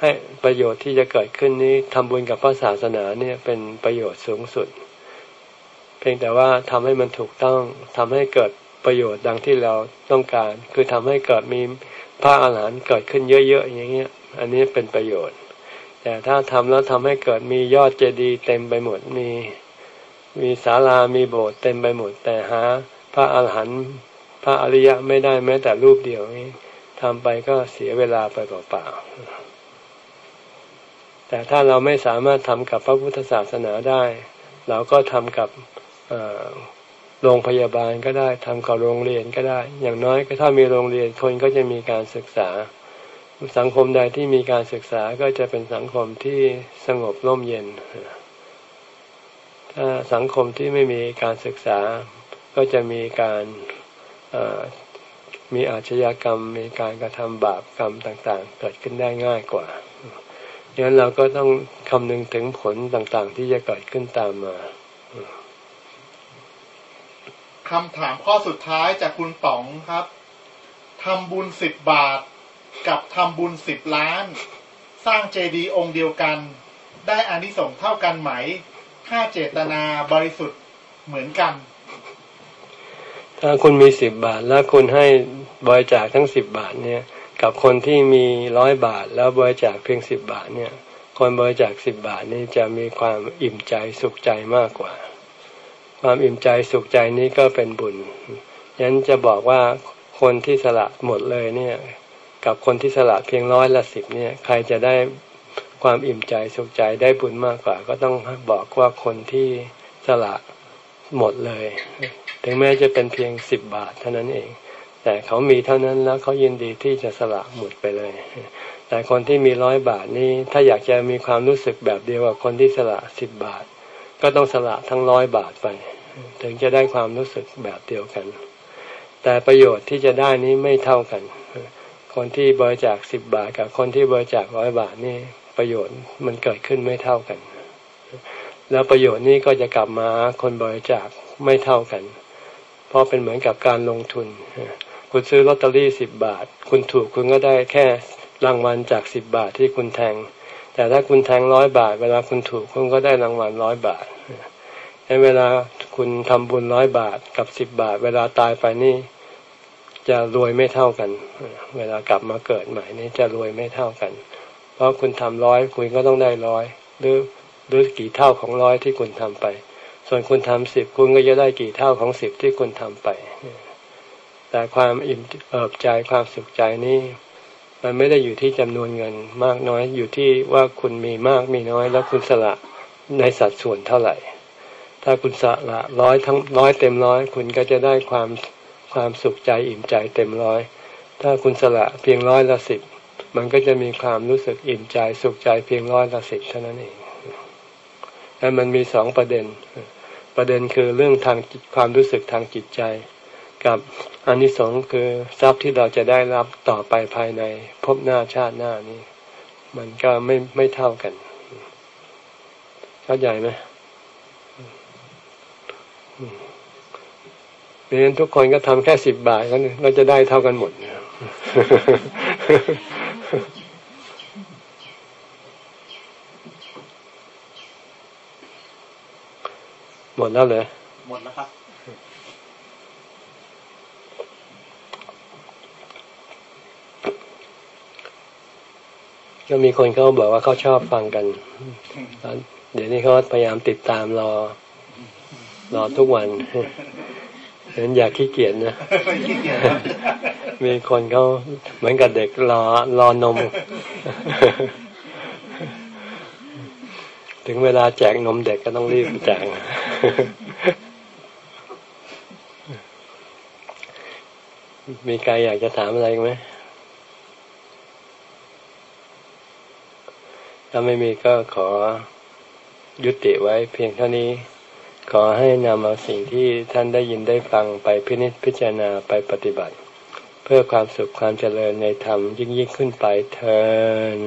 ให้ประโยชน์ที่จะเกิดขึ้นนี้ทำบุญกับพระศาสนาเนี่ยเป็นประโยชน์สูงสุด เพียงแต่ว่าทำให้มันถูกต้องทำให้เกิดประโยชน์ดังที่เราต้องการ คือทำให้เกิดมีพระอาหารหันต์เกิดขึ้นเยอะๆอย่างเงี้ย อันนี้เป็นประโยชน์ แต่ถ้าทำแล้วทำให้เกิดมียอดเจดีย์เต็มไปหมดมีมีศาลามีโบสถ์เต็มไปหมด แต่หาพระอาหารหันต์พระอริยะไม่ได้แม้แต่รูปเดียวนี้ทำไปก็เสียเวลาไปเปล่าๆแต่ถ้าเราไม่สามารถทำกับพระพุทธศาสนาได้ เราก็ทำกับ โรงพยาบาลก็ได้ทำกับโรงเรียนก็ได้ อย่างน้อยก็ถ้ามีโรงเรียนคนก็จะมีการศึกษา สังคมใดที่มีการศึกษาก็จะเป็นสังคมที่สงบร่มเย็น ถ้าสังคมที่ไม่มีการศึกษา ก็จะมีการมีอาชญากรรมมีการกระทำบาปกรรมต่างๆ เกิดขึ้นได้ง่ายกว่าดังนั้นเราก็ต้องคำนึงถึงผลต่างๆ ที่จะเกิดขึ้นตามมา คำถามข้อสุดท้ายจากคุณป๋องครับทำบุญสิบบาท กับทำบุญสิบล้าน สร้างเจดีย์องค์เดียวกัน ได้อานิสงส์เท่ากันไหม ถ้าเจตนาบริสุทธิ์เหมือนกัน ถ้าคุณมีสิบบาทแล้วคุณให้บริจาคทั้งสิบบาทเนี่ยกับคนที่มีร้อยบาทแล้วบริจาคเพียงสิบบาทเนี่ย คนบริจาคสิบบาทนี่จะมีความอิ่มใจสุขใจมากกว่า ความอิ่มใจสุขใจนี้ก็เป็นบุญยันจะบอกว่าคนที่สละหมดเลยเนี่ย กับคนที่สละเพียงร้อยละสิบเนี่ย ใครจะได้ความอิ่มใจสุขใจได้บุญมากกว่า ก็ต้องบอกว่าคนที่สละหมดเลย ถึงแม้จะเป็นเพียงสิบบาทเท่านั้นเอง แต่เขามีเท่านั้นแล้วเขายินดีที่จะสละหมดไปเลย แต่คนที่มีร้อยบาทนี่ถ้าอยากจะมีความรู้สึกแบบเดียวกับคนที่สละสิบบาท ก็ต้องสละทั้งร้อยบาทไป ถึงจะได้ความรู้สึกแบบเดียวกัน แต่ประโยชน์ที่จะได้นี้ไม่เท่ากัน คนที่บริจาคสิบบาทกับคนที่บริจาคร้อยบาทนี่ประโยชน์มันเกิดขึ้นไม่เท่ากัน แล้วประโยชน์นี้ก็จะกลับมาคนบริจาคไม่เท่ากัน เพราะเป็นเหมือนกับการลงทุน คุณซื้อลอตเตอรี่สิบบาท คุณถูกคุณก็ได้แค่รางวัลจากสิบบาทที่คุณแทง แต่ถ้าคุณแทงร้อยบาท เวลาคุณถูกคุณก็ได้รางวัลร้อยบาทในเวลาคุณทำบุญร้อยบาทกับสิบบาท เวลาตายไปนี่จะรวยไม่เท่ากัน เวลากลับมาเกิดใหม่นี่จะรวยไม่เท่ากัน เพราะคุณทำร้อยคุณก็ต้องได้ร้อยหรือหรือกี่เท่าของร้อยที่คุณทำไป ส่วนคุณทำสิบคุณก็จะได้กี่เท่าของสิบที่คุณทำไป แต่ความอิ่มเอิบใจความสุขใจนี่ มันไม่ได้อยู่ที่จำนวนเงินมากน้อยอยู่ที่ว่าคุณมีมากมีน้อย แล้วคุณสละในสัดส่วนเท่าไหร่ ถ้าคุณสละร้อยทั้งร้อยเต็มร้อยคุณก็จะได้ความความสุขใจอิ่มใจเต็มร้อย ถ้าคุณสละเพียงร้อยละสิบมันก็จะมีความรู้สึกอิ่มใจสุขใจเพียงร้อยละสิบเท่านั้นเองแล้วมันมีสองประเด็น ประเด็นคือเรื่องทางความรู้สึกทางจิตใจ กับอันที่สองคือทรัพย์ที่เราจะได้รับต่อไปภายในภพหน้าชาติหน้านี้ มันก็ไม่ไม่เท่ากัน เข้าใจไหมเพราะฉะนั้นทุกคนก็ทำแค่สิบบาทก็เราจะได้เท่ากันหมดหมดแล้วเลยหมดแล้วครับ ก็มีคนเขาบอกว่าเขาชอบฟังกัน เดี๋ยวนี้เขาพยายามติดตามรอ รอทุกวันเห็นอยากขี้เกียจนะ มีคนเขาเหมือนกับเด็กรอรอนม ถึงเวลาแจกนมเด็กก็ต้องรีบแจกมีใครอยากจะถามอะไรไหม ถ้าไม่มีก็ขอยุติไว้เพียงเท่านี้ ขอให้นำเอาสิ่งที่ท่านได้ยินได้ฟังไปพินิจพิจารณาไปปฏิบัติ เพื่อความสุขความเจริญในธรรมยิ่งยิ่งขึ้นไปเทิน